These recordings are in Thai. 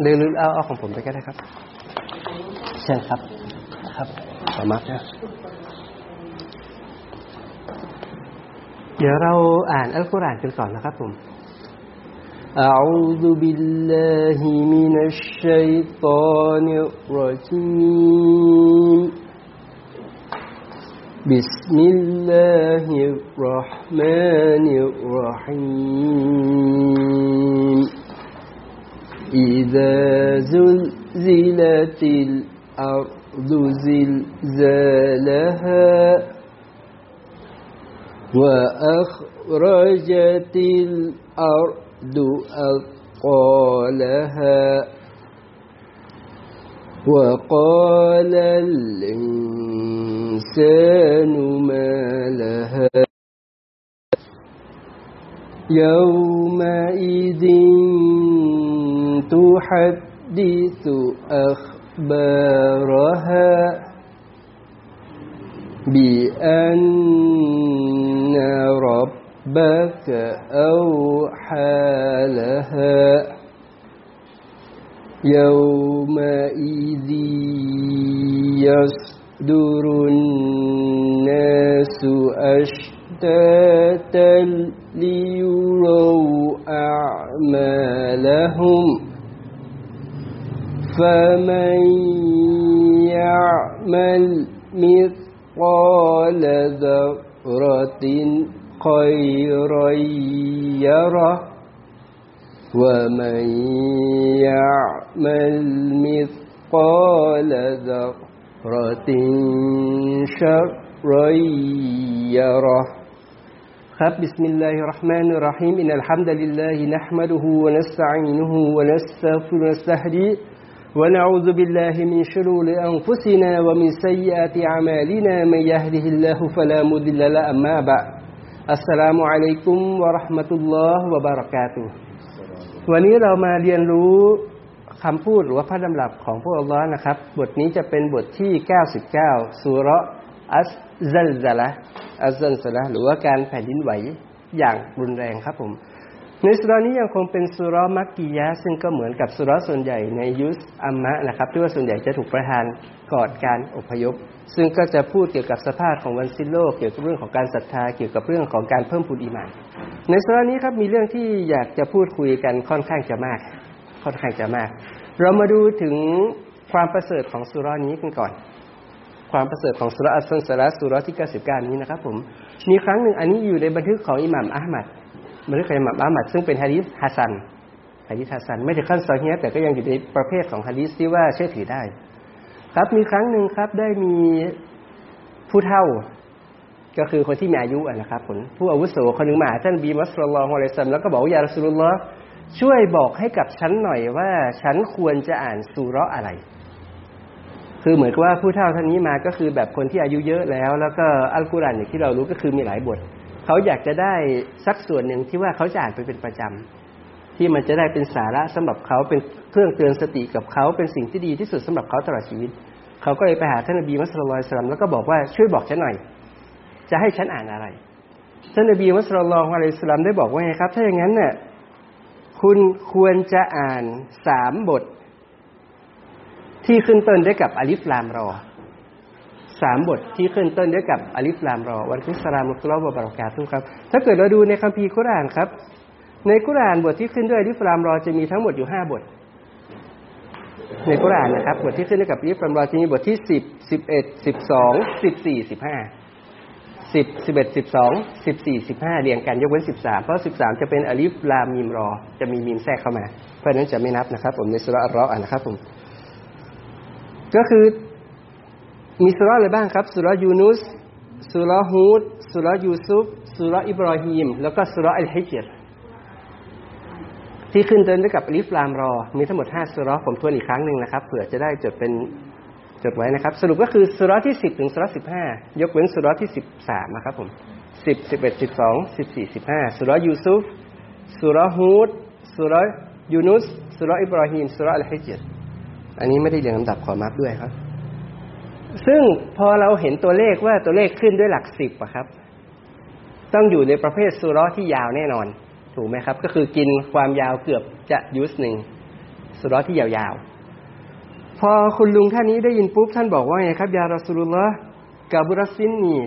หรือหรือเอาเอาของผมไปก็ได้ครับเชิญครับ ครับขอมักนะเดี๋ยวเราอ่านอัลกุรอานกันก่อนนะครับผม أعوذ بالله من الشيطان الرجيم بسم الله الرحمن الرحيم إذا زلزلت الأرض زلزالها وأخرجت الأرض أثقالها وقال الإنسان ما لها يومئذ تحدث أخبارها بأن ربك أوحى لها يومئذ يصدر الناس أشتاتا ليروا أعمالهم فمن يعمل مثقال ذرة خيرا يره ومن يعمل مثقال ذرة شرا يره خب بسم الله الرحمن الرحيم. إن الحمد لله نحمده ونستعينه ونستغفر ونستهديه ونعوذ بالله من شرور أنفسنا ومن سيئات أعمالنا من يهده الله فلا مضل له أما بعد السلام عليكم ورحمة الله وبركاته วันนี้เรามาเรียนรู้คำพูดหรือว่าพระดำรับของพระองค์นะครับ บทนี้จะเป็นบทที่ 99สุรอัสซัลซาละอัสซัลซาละหรือว่าการแผ่นดินไหวอย่างรุนแรงครับผม ในสุรานี้ยังคงเป็นสุรมักกิยะซึ่งก็เหมือนกับสุรส่วนใหญ่ในยุสอัมมะนะครับที่ว่าส่วนใหญ่จะถูกประทานก่อนการอพยพ ซึ่งก็จะพูดเกี่ยวกับสภาพของวันสิ้นโลกเกี่ยวกับเรื่องของการศรัทธาเกี่ยวกับเรื่องของการเพิ่มพูนอิมานในสุรานี้ครับมีเรื่องที่อยากจะพูดคุยกันค่อนข้างจะมาก ค่อนข้างจะมาก เรามาดูถึงความประเสริฐของสุรานี้กันก่อน ความประเสริฐของสุรอัซซัลซะละฮฺสุรที่ 99 นี้นะครับผมมีครั้งหนึ่งอันนี้อยู่ในบันทึกของอิหม่ามอะหมัด บันทึกของอิหม่ามอะหมัดซึ่งเป็นฮะดีษฮัสซันฮะดีษฮัสซันไม่ถึงขั้นซอฮีแต่ก็ยังอยู่ในประเภทของฮะดีษที่ว่าเชื่อถือได้ ครับมีครั้งหนึ่งครับได้มีผู้เฒ่าก็คือคนที่มีอายุนะครับผลผู้อาวุโสคนหนึ่งมาท่านบีมัสลลอฮุอะลัยฮิสซาลแล้วก็บอกว่ายารัสุลลอฮช่วยบอกให้กับฉันหน่อยว่าฉันควรจะอ่านสุรอะไร คือเหมือนกับว่าผู้เฒ่าท่านนี้มาก็คือแบบคนที่อายุเยอะแล้ว แล้วก็อัลกุรอานอย่างที่เรารู้ก็คือมีหลายบท เขาอยากจะได้สักส่วนหนึ่งที่ว่าเขาจะอ่านไปเป็นประจำที่มันจะได้เป็นสาระสำหรับเขาเป็นเครื่องเตือนสติกับเขาเป็นสิ่งที่ดีที่สุดสำหรับเขาตลอดชีวิต เขาก็เลยไปหาท่านนบี صلى الله عليه وسلم แล้วก็บอกว่าช่วยบอกฉันหน่อย จะให้ฉันอ่านอะไรท่านนบี صلى الله عليه وسلم ได้บอกว่าไงครับ ถ้าอย่างนั้นเนี่ยคุณควรจะอ่านสามบท ที่ขึ้นต้นด้วยกับอลิฟลามรอ สามบทที่ขึ้นต้นด้วยกับอลิฟลามรอ وعليكم السلام ورحمة الله وبركاته ครับ ถ้าเกิดเราดูในคัมภีร์คุรานครับ ในกุรานบทที่ขึ้นด้วยอลิฟลามรอจะมีทั้งหมดอยู่ห้าบท ในกุรานนะครับบทที่ขึ้นด้วยกับอลิฟลามรอจะมีบทที่สิบสิบเอ็ดสิบสองสิบสี่สิบห้าสิบสิบเอ็ดสิบสองสิบสี่สิบห้าเรียงกันยกเว้นสิบสามเพราะสิบสามจะเป็นอลิฟลามมีมรอ จะมีมีมแทรกเข้ามา เพราะนั้นจะไม่นับนะครับ ผมในสุรอัลรอนะครับผมก็คือ มีสุราอะไรบ้างครับ สุรายูนุส สุราฮูด สุรายูซุฟ สุราอิบรอฮีม แล้วก็สุราอัลฮิจรที่ขึ้นต้นด้วยกับอลิฟลามรอ มีทั้งหมดห้าสุราผมทวนอีกครั้งหนึ่งนะครับ เผื่อจะได้จดเป็นจดไว้นะครับ สรุปก็คือสุราที่สิบถึงสุราสิบห้ายกเว้นสุราที่สิบสามนะครับผมสิบสิบเอ็ดสิบสองสิบสี่สิบห้าสุรายูซุฟ สุราฮูด สุรายูนุส สุราอิบรอฮีม สุราอัลฮิจรอันนี้ไม่ได้เรียงลำดับขอมาร์กด้วยครับ ซึ่งพอเราเห็นตัวเลขว่าตัวเลขขึ้นด้วยหลักสิบอะครับ ต้องอยู่ในประเภทสุราที่ยาวแน่นอน ถูกไหมครับ ก็คือกินความยาวเกือบจะยุสหนึ่งสุรที่ยาวๆ พอคุณลุงท่านนี้ได้ยินปุ๊บท่านบอกว่าไงครับ ยารอสุลลอฮ์กาบุรสินนี่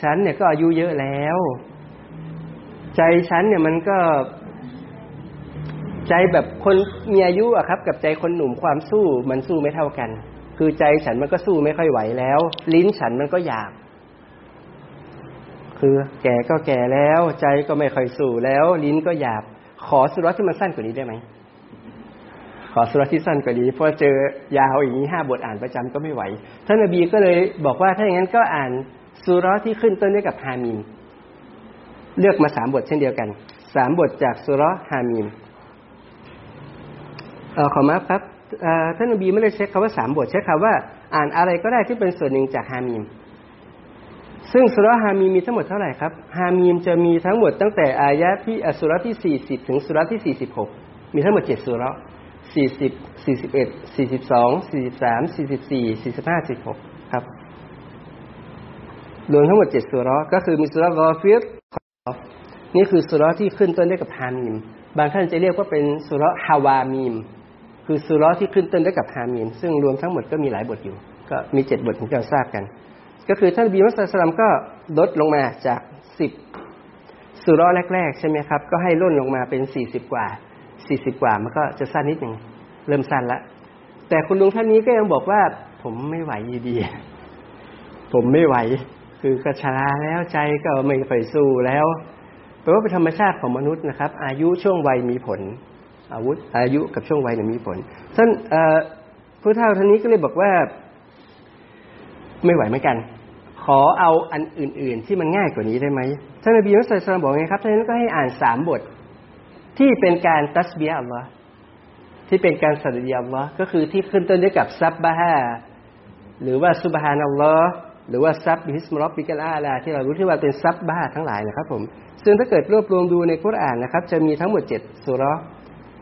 ฉันเนี่ยก็อายุเยอะแล้ว ใจฉันเนี่ยมันก็ ใจแบบคนมีอายุอะครับ กับใจคนหนุ่มความสู้มันสู้ไม่เท่ากัน คือใจฉันมันก็สู้ไม่ค่อยไหวแล้ว ลิ้นฉันมันก็อยาก คือแก่ก็แก่แล้ว ใจก็ไม่ค่อยสู้แล้ว ลิ้นก็อยาก ขอสุรที่มันสั้นกว่านี้ได้ไหมขอสุรที่สั้นกว่านี้เพราะเจอยาวอย่างนี้ห้าบทอ่านประจำก็ไม่ไหวท่านอบีก็เลยบอกว่าถ้าอย่างนั้นก็อ่านสุรที่ขึ้นต้นด้วยกับฮามีมเลือกมาสามบทเช่นเดียวกันสามบทจากสุรฮามีมเออขอมาครับ ท่านอบีไม่ได้ใช้คำว่าสามบทใช้คำว่า อ่านอะไรก็ได้ที่เป็นส่วนหนึ่งจากฮามีม ซึ่งสุรฮามีมีทั้งหมดเท่าไหร่ครับฮามีมจะมีทั้งหมดตั้งแต่อายะที่อสุรที่สี่สิบถึงสุรที่สี่สิบหกมีทั้งหมดเจ็ดสุรสี่สิบสี่สิบเอ็ดสี่สิบสองสี่สิบสามสี่สิบสี่สี่สิบห้าสิบหกครับรวมทั้งหมดเจ็ดสุรก็คือมีสุรกอฟิรนี่คือสุรที่ขึ้นต้นด้วยกับฮามีม บางท่านจะเรียกว่าเป็นสุรฮาวามีม คือสุรที่ขึ้นต้นด้วยกับฮามีมซึ่งรวมทั้งหมดก็มีหลายบทอยู่ ก็มีเจ็ดบทที่เราทราบกัน ก็คือท่านบีมัสสลัมก็ลดลงมาจากสิบสุรแรก ๆ ใช่ไหมครับ ก็ให้ล่นลงมาเป็นสี่สิบกว่าสี่สิบกว่ามันก็จะสั้นนิดหนึ่งเริ่มสั้นละ แต่คุณลุงท่านนี้ก็ยังบอกว่า ผมไม่ไหวดีผมไม่ไหว คือกระชาแล้วใจก็ไม่ไปสู้แล้วแปลว่าเป็นธรรมชาติของมนุษย์นะครับ อายุช่วงวัยมีผล อาวุธอายุกับช่วงวัยเนี่ยมีผลท่านผู้เฒ่าท่านนี้ก็เลยบอกว่า ไม่ไหวเหมือนกัน ขอเอาอันอื่น ๆ ที่มันง่ายกว่านี้ได้ไหมท่านนบีมุสลิมบอกไงครับท่านนั้นก็ให้อ่านสามบท ที่เป็นการตัสเบียอัลลอฮ์ที่เป็นการสัตยอัลลอฮ์ก็คือที่ขึ้นต้นด้วยกับซับบะฮาหรือว่าسبحان الله หรือว่า سبح اسم ربك الأعلى ที่เรารู้ที่ว่าเป็น سبح ทั้งหลายนะครับผมซึ่งถ้าเกิดรวบรวมดูในคุรานนะครับ จะมีทั้งหมดเจ็ดสุร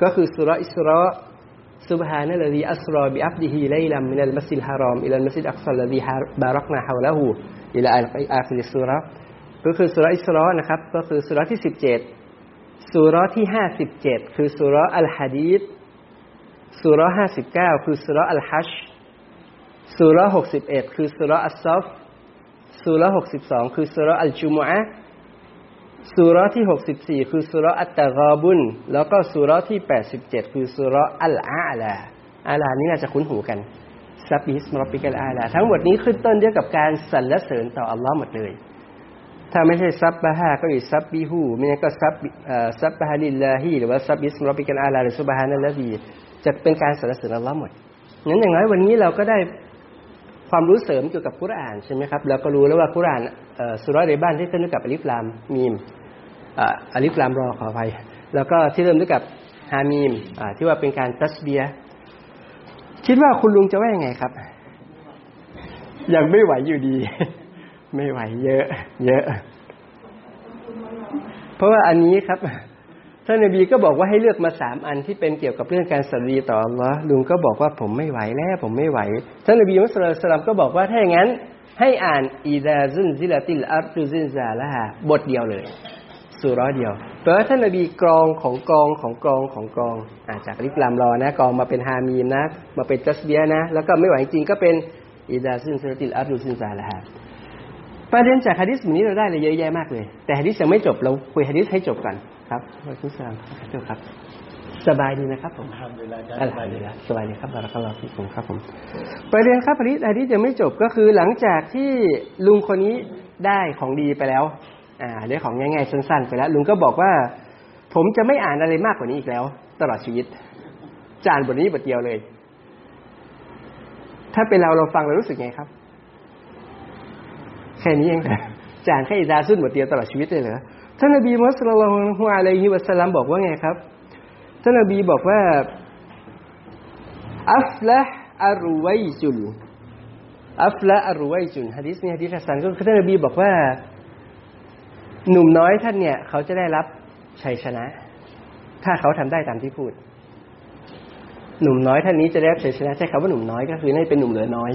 ก็คือสุรอิสราسبحان الذي أسرى بعبده ليلا من المسجد الحرام إلى المسجد الأقصى الذي باركنا حوله อิลาอัลฟิสุรก็คือสุรอิสรานะครับ ก็คือสุรที่สิบเจ็ดสุรที่ห้าสิบเจ็ดคือสุรอัลฮะดีษสุรห้าสิบเก้าคือสุรอัลฮัชสุรหกสิบเอ็ดคือสุรอัลซอฟสุรหกสิบสองคือสุรอัลจุมอะ สุรที่หกสิบสี่คือสุรอัตตะกาบุนแล้วก็สุรที่แปดสิบเจ็ดคือสุรอัลอาลาอาลานี้น่าจะคุ้นหูกันسبح اسم ربك الأعلى ทั้งหมดนี้ขึ้นต้นด้วยกับการสรรเสริญต่ออัลลอฮ์หมดเลย ถ้าไม่ใช่ سبح ก็ يسبح ไม่งั้นก็ซับسبح لله หรือว่า سبح اسم ربك الأعلى หรือ سبحان الله จะเป็นการสรรเสริญอัลลอฮ์หมดนั้นอย่างไรวันนี้เราก็ได้ ความรู้เสริมเกี่ยวกับคุรานใช่ไหมครับเราก็รู้แล้วว่าคุรานสุรในบ้านที่ขึ้นด้วยกับอลิฟลามมีมอลิฟลามรอขออภัยแล้วก็ที่เริ่มด้วยกับฮามีมที่ว่าเป็นการตัสเบียคิดว่าคุณลุงจะว่ายังไงครับ ยังไม่ไหวอยู่ดี ไม่ไหวเยอะ เยอะ เพราะว่าอันนี้ครับ ท่านนบีก็บอกว่าให้เลือกมาสามอันที่เป็นเกี่ยวกับเรื่องการสัตรีต่ออัลลอฮ์ลุงก็บอกว่าผมไม่ไหวแล้วผมไม่ไหว ท่านนบีมุสลิมก็บอกว่าถ้าอย่างนั้น ให้อ่านอีดาซุนซิลาติลอัตุซินซาละฮะบทเดียวเลยสุร้อเดียวแปลว่าท่านนบีกรองของกองของกองของกองอาจากริบลามรอนะกองมาเป็นฮามีนนะมาเป็นจัสเบียนะ แล้วก็ไม่ไหวจริงก็เป็นอีดาซุนซิลาติลอัตุซินซาละฮะประเด็นจากฮะดิษนี้เราได้เลยเยอะแยะมากเลย แต่ฮะดิษยังไม่จบเราคุยฮะดิษให้จบก่อน ครับคุณสามเจ้าครับ สบายดีนะครับผมอัลฮัมดุลิลลาห์สบายดีครับบารักัลลอฮฟิผมครับผมประเด็นครับฮะดิษฮะดิษยังไม่จบก็คือหลังจากที่ลุงคนนี้ได้ของดีไปแล้ว อ่าได้ของง่ายๆสั้นๆ ไปแล้ว ลุงก็บอกว่า ผมจะไม่อ่านอะไรมากกว่านี้อีกแล้ว ตลอดชีวิตจานบทนี้บทเดียวเลย ถ้าเป็นเราเราฟังเรารู้สึกไงครับ แค่นี้เองจานแค่อิดาซุนบทเดียวตลอดชีวิตเลยเหรอ ท่านนบีมุสลิมฮุอะลัยฮิวะสัลลัมบอกว่าไงครับ ท่านนบีบอกว่า อัฟละอารุไวจุลอัฟละอารุไวจุลฮะดิษนี้ฮะดิษฮัสซันก็คือท่านนบีบอกว่า หนุ่มน้อยท่านเนี่ย เขาจะได้รับชัยชนะ ถ้าเขาทำได้ตามที่พูด หนุ่มน้อยท่านนี้จะได้รับชัยชนะใช้คำว่าหนุ่มน้อยก็คือนี่เป็นหนุ่มเหลือน้อย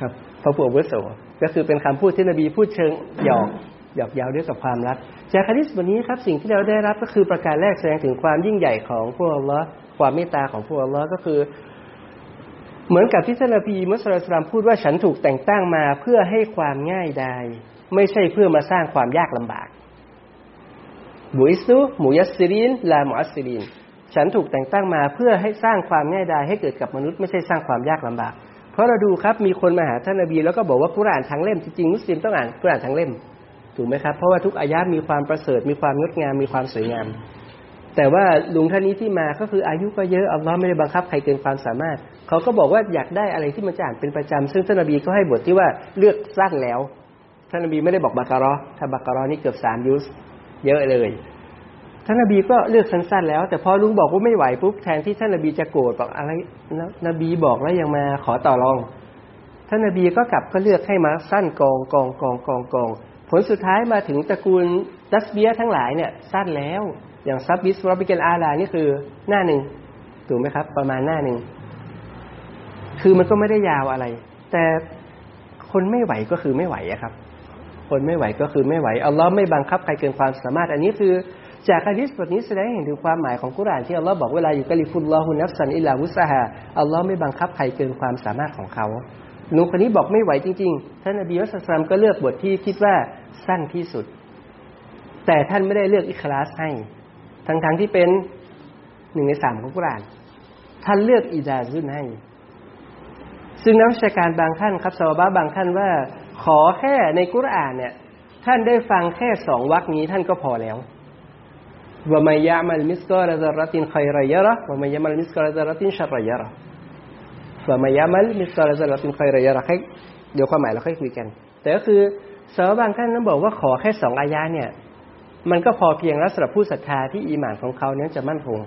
ครับพระผู้อวุโสก็คือเป็นคำพูดที่นบีพูดเชิงหยอก หยอกเย้าด้วยกับความรักจากฮะดิษบทนี้ครับสิ่งที่เราได้รับก็คือประการแรกแสดงถึงความยิ่งใหญ่ของพวกอัลลอฮ์ความเมตตาของพวกอัลลอฮ์ก็คือ เหมือนกับที่ท่านนบีมุสลิมพูดว่าฉันถูกแต่งตั้งมาเพื่อให้ความง่ายดายไม่ใช่เพื่อมาสร้างความยากลำบากบุอิสุมุยัสซิรินลามุอัสซิรินฉันถูกแต่งตั้งมาเพื่อให้สร้างความง่ายดายให้เกิดกับมนุษย์ไม่ใช่สร้างความยากลำบาก เพราะเราดูครับมีคนมาหาท่านนบีแล้วก็บอกว่ากุรอานทั้งเล่มจริงๆมุสลิมต้องอ่านกุรอานทั้งเล่ม ถูกไหมครับ เพราะว่าทุกอายะมีความประเสริฐ มีความงดงาม มีความสวยงาม แต่ว่าลุงท่านนี้ที่มาก็คืออายุก็เยอะอัลลอฮ์ไม่ได้บังคับใครเกินความสามารถ เขาก็บอกว่าอยากได้อะไรที่มันจะอ่านเป็นประจำซึ่งท่านนบีก็ให้บทที่ว่าเลือกสั้นแล้ว ท่านนบีไม่ได้บอกบากอรอถ้าบากอรอนี่เกือบสามยุสเยอะเลย ท่านนบีก็เลือกสั้นๆแล้ว แต่พอลุงบอกว่าไม่ไหวปุ๊บแทนที่ท่านนบีจะโกรธบอกอะไรนบีบอกแล้วยังมาขอต่อรอง ท่านนบีก็กลับก็เลือกให้มาสั้นกองกองกองกองกอง ผลสุดท้ายมาถึงตระกูลตัสเบียทั้งหลายเนี่ยสั้นแล้ว อย่าง سبح اسم ربك الأعلى นี่คือหน้าหนึ่งถูกไหมครับ ประมาณหน้าหนึ่งคือมันก็ไม่ได้ยาวอะไร แต่คนไม่ไหวก็คือไม่ไหวครับ คนไม่ไหวก็คือไม่ไหวอัลลอฮ์ไม่บังคับใครเกินความสามารถ อันนี้คือจากฮะดิษบทนี้แสดงเห็นถึงความหมายของกุรานที่อัลลอฮ์บอกเวลาอยู่กะลิฟุลลอฮุนัฟซันอิลาวุสฮาอัลลอฮ์ไม่บังคับใครเกินความสามารถของเขา หนูคนนี้บอกไม่ไหวจริง ๆ ท่านอบีอัสลามก็เลือกบทที่คิดว่าสั้นที่สุด แต่ท่านไม่ได้เลือกอิคลาสให้ ทั้งๆทที่เป็นหนึ่งในสามของกุราน ท่านเลือกอิดาซุนให้ ซึ่งนักวิชาการบางท่านครับสวบาบางท่านว่า ขอแค่ในกุรานเนี่ย ท่านได้ฟังแค่สองวรรคนี้ท่านก็พอแล้ววาม่ยามัลมิสกอรซารตินคอยรยระวาม่ยามัลมิสกอรซารตินชัรยะระ ว่าไม่ยามัลมิสกอรซารตินคอยรยระให้เดี๋ยวความหมายเราค่อยคุยกัน แต่ก็คือสาวบางท่านนั้นบอกว่าขอแค่สองอายาเนี่ย มันก็พอเพียงแล้วสำหรับผู้ศรัทธาที่อีหมานของเขาเนี่ยจะมั่นคง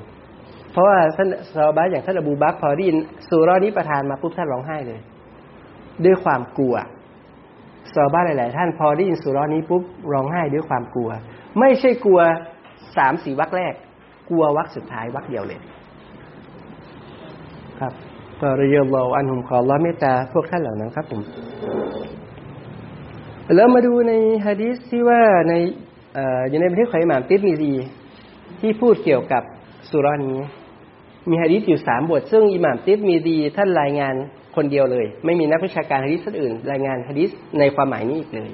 เพราะว่าท่านซาบะอย่างท่านอบูบักพอได้ยินสุรานี้ประทานมาปุ๊บท่านร้องไห้เลย ด้วยความกลัวซาบะหลาย ๆ ท่านพอได้ยินสุรานี้ปุ๊บร้องไห้ด้วยความกลัว ไม่ใช่กลัวสามสี่วักแรก กลัววักสุดท้ายวักเดียวเลย ครับ ก็เรียลอันหุมขอละเมตตาพวกท่านเหล่านั้นครับผมแล้วมาดูในฮะดีษที่ว่าในอยู่ในบันทึกของอิหมามติดมีดีที่พูดเกี่ยวกับสุรานี้ มีฮะดีษอยู่สามบท ซึ่งอิหม่ามติดมีดีท่านรายงานคนเดียวเลย ไม่มีนักวิชาการฮะดีษท่านอื่น รายงานฮะดีษในความหมายนี้อีกเลย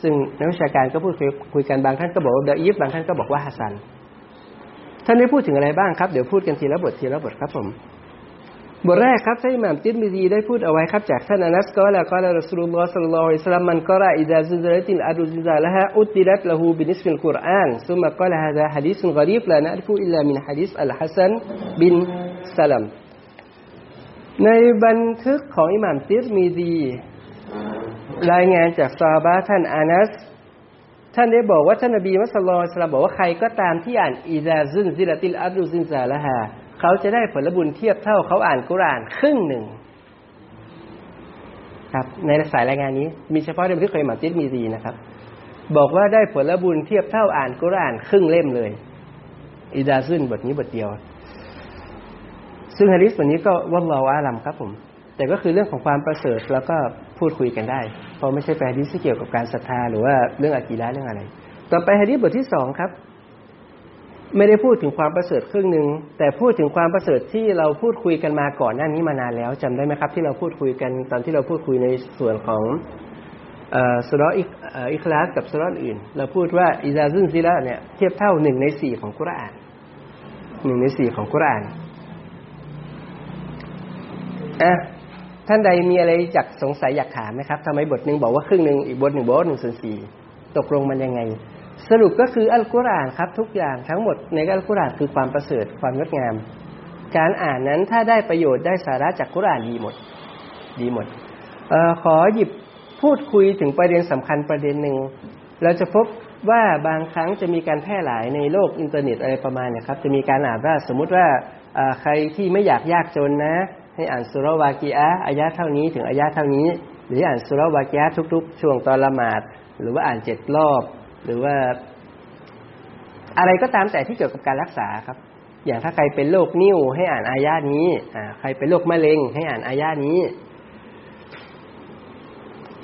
ซึ่งนักวิชาการก็พูดคุยกันบางท่านก็บอกว่าเดอีฟบางท่านก็บอกว่าฮัสซันท่านได้พูดถึงอะไรบ้างครับ เดี๋ยวพูดกันทีละบททีละบทครับผม บทแรกครับท่านอิหม่ามติดมีดีได้พูดเอาไว้ครับจากท่านอานัส قال قال رسول الله صلى الله عليه وسلم من قرأ إذا زلزلت الأرض زلزالها عدلت له بنصف القرآن ثم قال هذا حديث غريب لا نعرفه إلا من حديث الحسن بن سلم ในบันทึกของอิหม่ามติดมีดี รายงานจากซาบะท่านอานัสท่านได้บอกว่าท่านนบี صلى الله عليه وسلم บอกว่าใครก็ตามที่อ่านإذا زلزلت الأرض زلزالها เขาจะได้ผลบุญเทียบเท่าเขาอ่านกุรานครึ่งหนึ่ง ครับ ในสายรายงานนี้ มีเฉพาะในบันทึกเคยมาจิตมีดีนะครับ บอกว่าได้ผลบุญเทียบเท่าอ่านกุรานครึ่งเล่มเลย อิดาซุนบทนี้บทเดียว ซึ่งฮะดิษบทนี้ก็ว่าวอาลัมครับผมแต่ก็คือเรื่องของความประเสริฐแล้วก็พูดคุยกันได้ เพราะไม่ใช่แปลฮะดิษที่เกี่ยวกับการศรัทธาหรือว่าเรื่องอากีระเรื่องอะไร ต่อไปฮะดิษบทที่สองครับ ไม่ได้พูดถึงความประเสริฐครึ่งหนึ่งแต่พูดถึงความประเสริฐที่เราพูดคุยกันมาก่อนหน้านี้มานานแล้วจำได้ไหมครับ ที่เราพูดคุยกันตอนที่เราพูดคุยในส่วนของสุรอิคลาสกับสุรอื่น เราพูดว่าอิซาซุนซิละเนี่ยเทียบเท่าหนึ่งในสี่ของกุรอานหนึ่งในสี่ของกุรอานอะท่านใดมีอะไรอยากสงสัยอยากถามไหมครับทำไมบทหนึ่งบอกว่าครึ่งหนึ่งอีกบทหนึ่งบอกว่าหนึ่งส่วนสี่ตกลงมันยังไง สรุปก็คืออัลกุรอานครับ ทุกอย่างทั้งหมดในอัลกุรอานคือความประเสริฐความงดงาม การอ่านนั้นถ้าได้ประโยชน์ได้สาระจากกุรอานดีหมด ดีหมดออขอหยิบพูดคุยถึงประเด็นสำคัญประเด็นหนึ่งเราจะพบว่าบางครั้งจะมีการแพร่หลายในโลกอินเทอร์เน็ตอะไรประมาณนี้ครับจะมีการอ่านว่าสมมุติว่าใครที่ไม่อยากยากจนนะ ให้อ่านสุรวากีอะอายะเท่านี้ถึงอายะเท่านี้ หรืออ่านสุรวากีอะทุก ๆ ช่วงตอนละหมาด หรือว่าอ่านเจ็ดรอบ หรือว่า อะไรก็ตามแต่ที่เกี่ยวกับการรักษาครับ อย่างถ้าใครเป็นโรคนิ่วให้อ่านอายะนี้อ่าใครเป็นโรคมะเร็ง ให้อ่านอายะนี้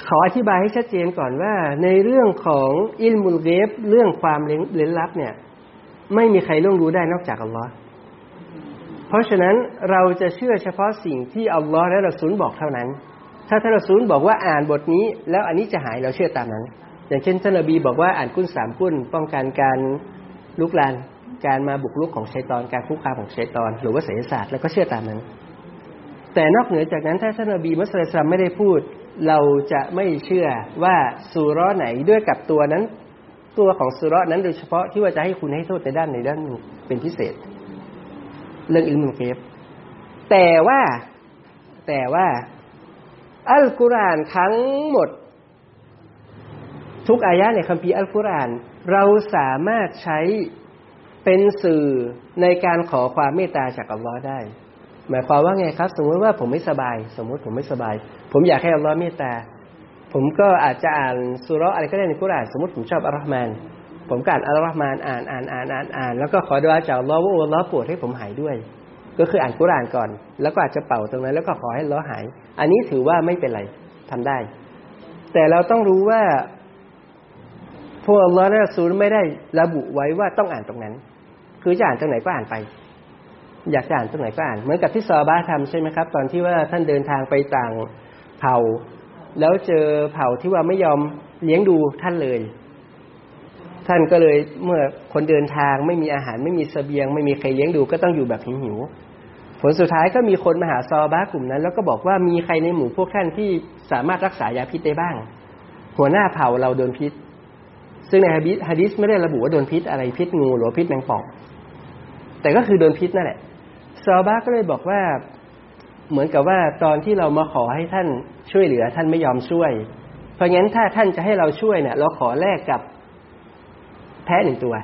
ขออธิบายให้ชัดเจนก่อนว่า ในเรื่องของอิลมุลเกฟเรื่องความเล้นลับเนี่ย ไม่มีใครล่วงรู้ได้นอกจากอัลลอฮ์เพราะฉะนั้นเราจะเชื่อเฉพาะสิ่งที่อัลลอฮ์และเราซูลบอกเท่านั้น ถ้าท่านเราซูลบอกว่าอ่านบทนี้ แล้วอันนี้จะหายเราเชื่อตามนั้น อย่างเช่นท่านนบีบอกว่าอ่านกุ้นสามกุ้นป้องกันการลุกลานการมาบุกรุกของชัยตอนการคุกคามของชัยตอน หรือว่าเสศาสตร์แล้วก็เชื่อตามนั้น แต่นอกเหนือจากนั้นถ้าท่านนบีมุสลิมไม่ได้พูด เราจะไม่เชื่อว่าสุรไหนด้วยกับตัวนั้น ตัวของสุรนั้นโดยเฉพาะที่ว่าจะให้คุณให้โทษในด้านในด้านเป็นพิเศษ เรื่องอิลมุลเคฟแต่ว่าแต่ว่าอัลกุรอานทั้งหมด ทุกอายะในคัมภีร์อัลกุรอาน เราสามารถใช้เป็นสื่อในการขอความเมตตาจากอัลลอฮ์ได้ หมายความว่าไงครับ สมมติว่าผมไม่สบาย สมมติผมไม่สบาย ผมอยากให้อัลลอฮ์เมตตา ผมก็อาจจะอ่านสุรอะไรก็ได้ในกุรอานสมมติผมชอบอัลลอฮ์มานผมกอ่านอัลลอฮ์มานอ่านอ่านอ่านอ่านอ่านแล้วก็ขอดุอาจากอัลลอฮ์ว่าอัลลอฮ์ปรดให้ผมหายด้วย ก็คืออ่านกุรอานก่อน แล้วก็อาจจะเป่าตรงนั้น แล้วก็ขอให้อัลลอฮ์หาย อันนี้ถือว่าไม่เป็นไรทำได้ แต่เราต้องรู้ว่า พวกอัลลอฮ์และซูลไม่ได้ระบุไว้ว่าต้องอ่านตรงนั้น คือจะอ่านตรงไหนก็อ่านไป อยากจะอ่านตรงไหนก็อ่าน เหมือนกับที่ซอบาทำใช่ไหมครับ ตอนที่ว่าท่านเดินทางไปต่างเผ่า แล้วเจอเผ่าที่ว่าไม่ยอมเลี้ยงดูท่านเลย ท่านก็เลยเมื่อคนเดินทางไม่มีอาหารไม่มีเสบียง ไม่มีใครเลี้ยงดูก็ต้องอยู่แบบหิวๆผลสุดท้ายก็มีคนมาหาซอบากลุ่มนั้น แล้วก็บอกว่ามีใครในหมู่พวกท่านที่สามารถรักษายาพิษได้บ้าง หัวหน้าเผ่าเราโดนพิษ ซึ่งในฮะดิษไม่ได้ระบุว่าโดนพิษอะไรพิษงูหรือพิษแมงป่องแต่ก็คือโดนพิษนั่นแหละซอบาก็เลยบอกว่าเหมือนกับว่าตอนที่เรามาขอให้ท่านช่วยเหลือท่านไม่ยอมช่วย เพราะงั้นถ้าท่านจะให้เราช่วยเนี่ย เราขอแลกกับแพ้หนึ่งตัว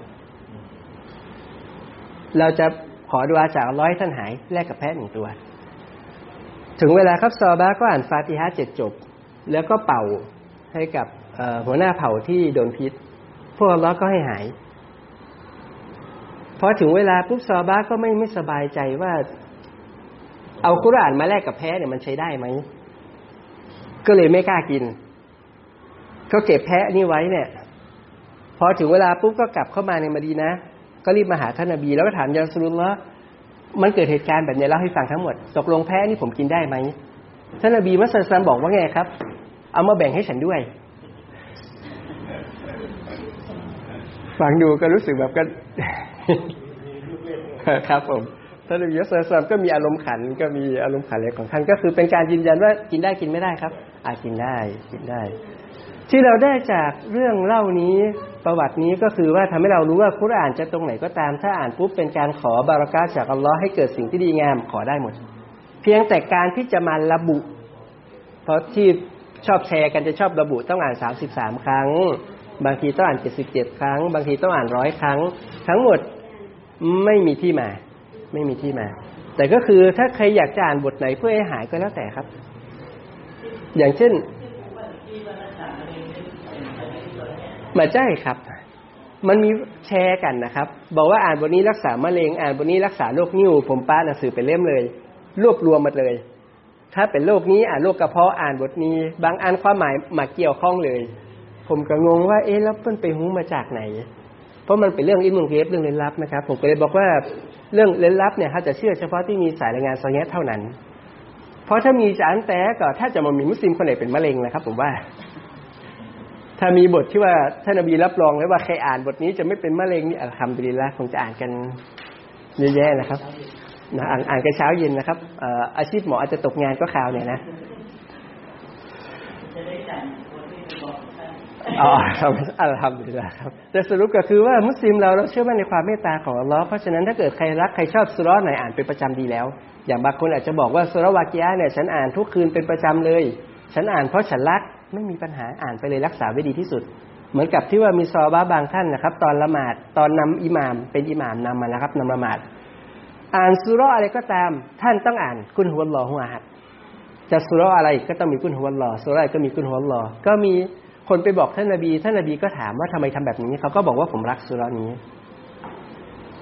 เราจะขอดูอาจากร้อยท่านหายแลกกับแพ้หนึ่งตัว ถึงเวลาครับซอบาก็อ่านฟาติฮะเจ็ดจบ แล้วก็เป่าให้กับหัวหน้าเผ่าที่โดนพิษ พวกเราก็ให้หายพอถึงเวลาปุ๊บซอบาก็ไม่ไม่สบายใจว่า เอาคุรานมาแลกกับแพ้เนี่ยมันใช้ได้ไหม ก็เลยไม่กล้ากิน ก็เก็บแพะนี่ไว้เนี่ย พอถึงเวลาปุ๊บก็กลับเข้ามาในมาดีนะ ก็รีบมาหาท่านนบี แล้วก็ถามยาสุลละมันเกิดเหตุการณ์แบบนี้เล่าให้ฟังทั้งหมด ตกลงแพ้นี่ผมกินได้ไหมท่านนบีมัสซันบอกว่าไงครับ เอามาแบ่งให้ฉันด้วย ฟังดูก็รู้สึกแบบก็ครับผมท่านนบีมัสซันก็มีอารมณ์ขันก็มีอารมณ์ขันอะไรของท่านก็คือเป็นการยืนยันว่ากินได้กินไม่ได้ครับ อากินได้กินได้ ที่เราได้จากเรื่องเล่านี้ประวัตินี้ก็คือว่าทำให้เรารู้ว่าคุรานจะตรงไหนก็ตาม ถ้าอ่านปุ๊บเป็นการขอบารากาจากอัลลอฮ์ให้เกิดสิ่งที่ดีงามขอได้หมด เพียงแต่การที่จะมาระบุ เพราะที่ชอบแชร์กันจะชอบระบุต้องอ่านสามสิบสามครั้ง บางทีต้องอ่านเจ็ดสิบเจ็ดครั้ง บางทีต้องอ่านร้อยครั้ง ทั้งหมดไม่มีที่มา ไม่มีที่มา แต่ก็คือถ้าใครอยากจะอ่านบทไหนเพื่อให้หายก็แล้วแต่ครับ อย่างเช่นมาใช่ครับ มันมีแชร์กันนะครับ บอกว่าอ่านบทนี้รักษามะเร็งอ่านบทนี้รักษาโรคนิ่วผมป้าหนังสือเป็นเล่มเลย รวบรวมมาเลยถ้าเป็นโรคนี้อ่านโรคกระเพาะอ่านบทนี้ บางอันความหมายมาเกี่ยวข้องเลย ผมก็งงว่า เอ๊ะแล้วมันไปหูมาจากไหน เพราะมันเป็นเรื่องอิมุงเทปเรื่องเล่นลับนะครับ ผมก็เลยบอกว่าเรื่องเล่นลับเนี่ยถ้าจะเชื่อเฉพาะที่มีสายรายงานซอแยเท่านั้น เพราะถ้ามีจานแต่ก็ถ้าจะมามีมุสลิมคนไหนเป็นมะเร็งนะครับ ผมว่า ถ้ามีบทที่ว่าท่านนบีรับรองไว้ว่าใครอ่านบทนี้จะไม่เป็นมะเร็งนี่อัลฮัมดุลิลละคงจะอ่านกันเยอะแยะนะครับนะอ่านอ่านกันเช้าเย็นนะครับอาชีพหมออาจจะตกงานก็ข่าวเนี่ยนะ อ๋อครับอัลฮัมดุลิลละครับแต่สรุปก็คือว่ามุสลิมเราเราเชื่อมั่นในความเมตตาของอัลลอฮ์เพราะฉะนั้นถ้าเกิดใครรักใครชอบสุร้อนไหนอ่านเป็นประจำดีแล้ว อย่างบางคนอาจจะบอกว่าสุรวากียะเนี่ยฉันอ่านทุกคืนเป็นประจำเลย ฉันอ่านเพราะฉันรักไม่มีปัญหาอ่านไปเลยรักษาไว้ดีที่สุด เหมือนกับที่ว่ามีซอบาบางท่านนะครับ ตอนละหมาดตอนนำอิหมามเป็นอิหมามนำมานะครับนำละหมาด อ่านสุรอะไรก็ตาม ท่านต้องอ่านกุนฮุลลอฮุอาฮัดจะสุรอะไรก็ต้องมีกุนฮุลลอสุรอะไรก็มีกุนฮุลลอก็มี คนไปบอกท่านนบี ท่านนบีก็ถามว่าทำไมทำแบบนี้ เขาก็บอกว่าผมรักสุรนี้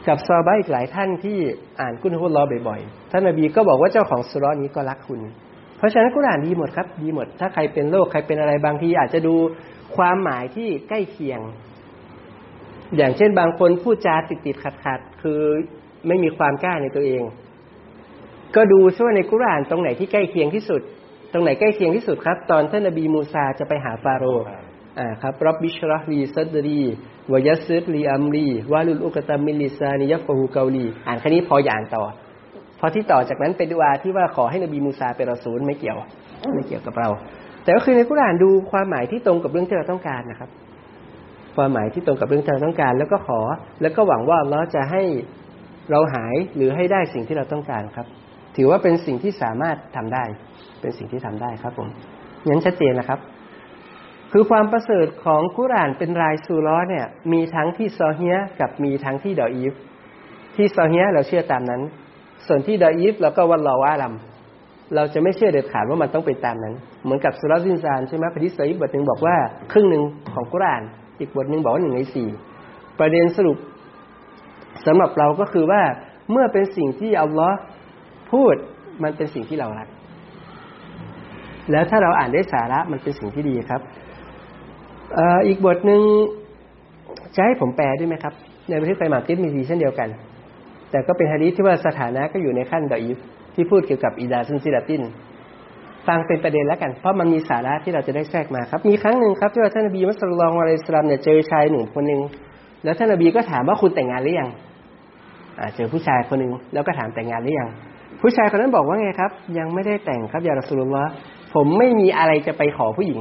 กับซอบาอีกหลายท่านที่อ่านกุนฮุลลอบ่อยๆ ท่านนบีก็บอกว่าเจ้าของสุรนี้ก็รักคุณ เพราะฉะนั้นกุรอานดีหมดครับ ดีหมด ถ้าใครเป็นโรคใครเป็นอะไรบางทีอาจจะดูความหมายที่ใกล้เคียง อย่างเช่นบางคนพูดจาติดติดขัดขัดคือไม่มีความกล้าในตัวเอง ก็ดูช่วงในกุรอานตรงไหนที่ใกล้เคียงที่สุด ตรงไหนใกล้เคียงที่สุดครับ ตอนท่านนบีมูซาจะไปหาฟาโรห์อ่าครับ رب اشرح لي صدري ويسر لي أمري واحلل عقدة من لساني يفقهوا قولي อ่านแค่นี้พออย่างต่อ พอที่ต่อจากนั้นเป็นดุอาที่ว่าขอให้นบีมูซาเป็นรอซูลไม่เกี่ยวไม่เกี่ยวกับเรา แต่ก็คือในกุรอานดูความหมายที่ตรงกับเรื่องที่เราต้องการนะครับ ความหมายที่ตรงกับเรื่องที่เราต้องการ แล้วก็ขอ แล้วก็หวังว่าเราจะให้เราหายหรือให้ได้สิ่งที่เราต้องการครับ ถือว่าเป็นสิ่งที่สามารถทำได้ เป็นสิ่งที่ทำได้ครับผมงั้นชัดเจนนะครับ คือความประเสริฐของกุรานเป็นรายสูล้อเนี่ย มีทั้งที่ซอเฮียกับมีทั้งที่ดออีฟที่ซอเฮียเราเชื่อตามนั้น ส่วนที่ดออีฟเราก็วันรอว่าลำเราจะไม่เชื่อเด็ดขาดว่ามันต้องเป็นตามนั้น เหมือนกับสุรซินซานใช่ไหมพระดิษย์บทหนึ่งบอกว่า ครึ่งหนึ่งของกุราน อีกบทหนึ่งบอกว่าหนึ่งในสี่ประเด็นสรุปสำหรับเราก็คือว่าเมื่อเป็นสิ่งที่อัลลอฮ์ พูดมันเป็นสิ่งที่เรารัก แล้วถ้าเราอ่านได้สาระมันเป็นสิ่งที่ดีครับอีกบทหนึ่งจะให้ผมแปลด้วยไหมครับ ในบันทึกไฟมาติสมีสีเช่นเดียวกัน แต่ก็เป็นฮะดีษที่ว่าสถานะก็อยู่ในขั้นดออีฟที่พูดเกี่ยวกับอิดาซุนซิลาตินฟังเป็นประเด็นแล้วกัน เพราะมันมีสาระที่เราจะได้แทรกมาครับ มีครั้งหนึ่งครับที่ว่าท่านนบีมุสลิมอะลัยสลามเนี่ยเจอชายหนุ่มคนหนึ่งแล้วท่านนบีก็ถามว่าคุณแต่งงานหรือยังเจอผู้ชายคนหนึ่งแล้วก็ถามแต่งงานหรือยัง ผู้ชายคนนั้นบอกว่าไงครับ ยังไม่ได้แต่งครับยารสุลลอฮ์ผมไม่มีอะไรจะไปขอผู้หญิง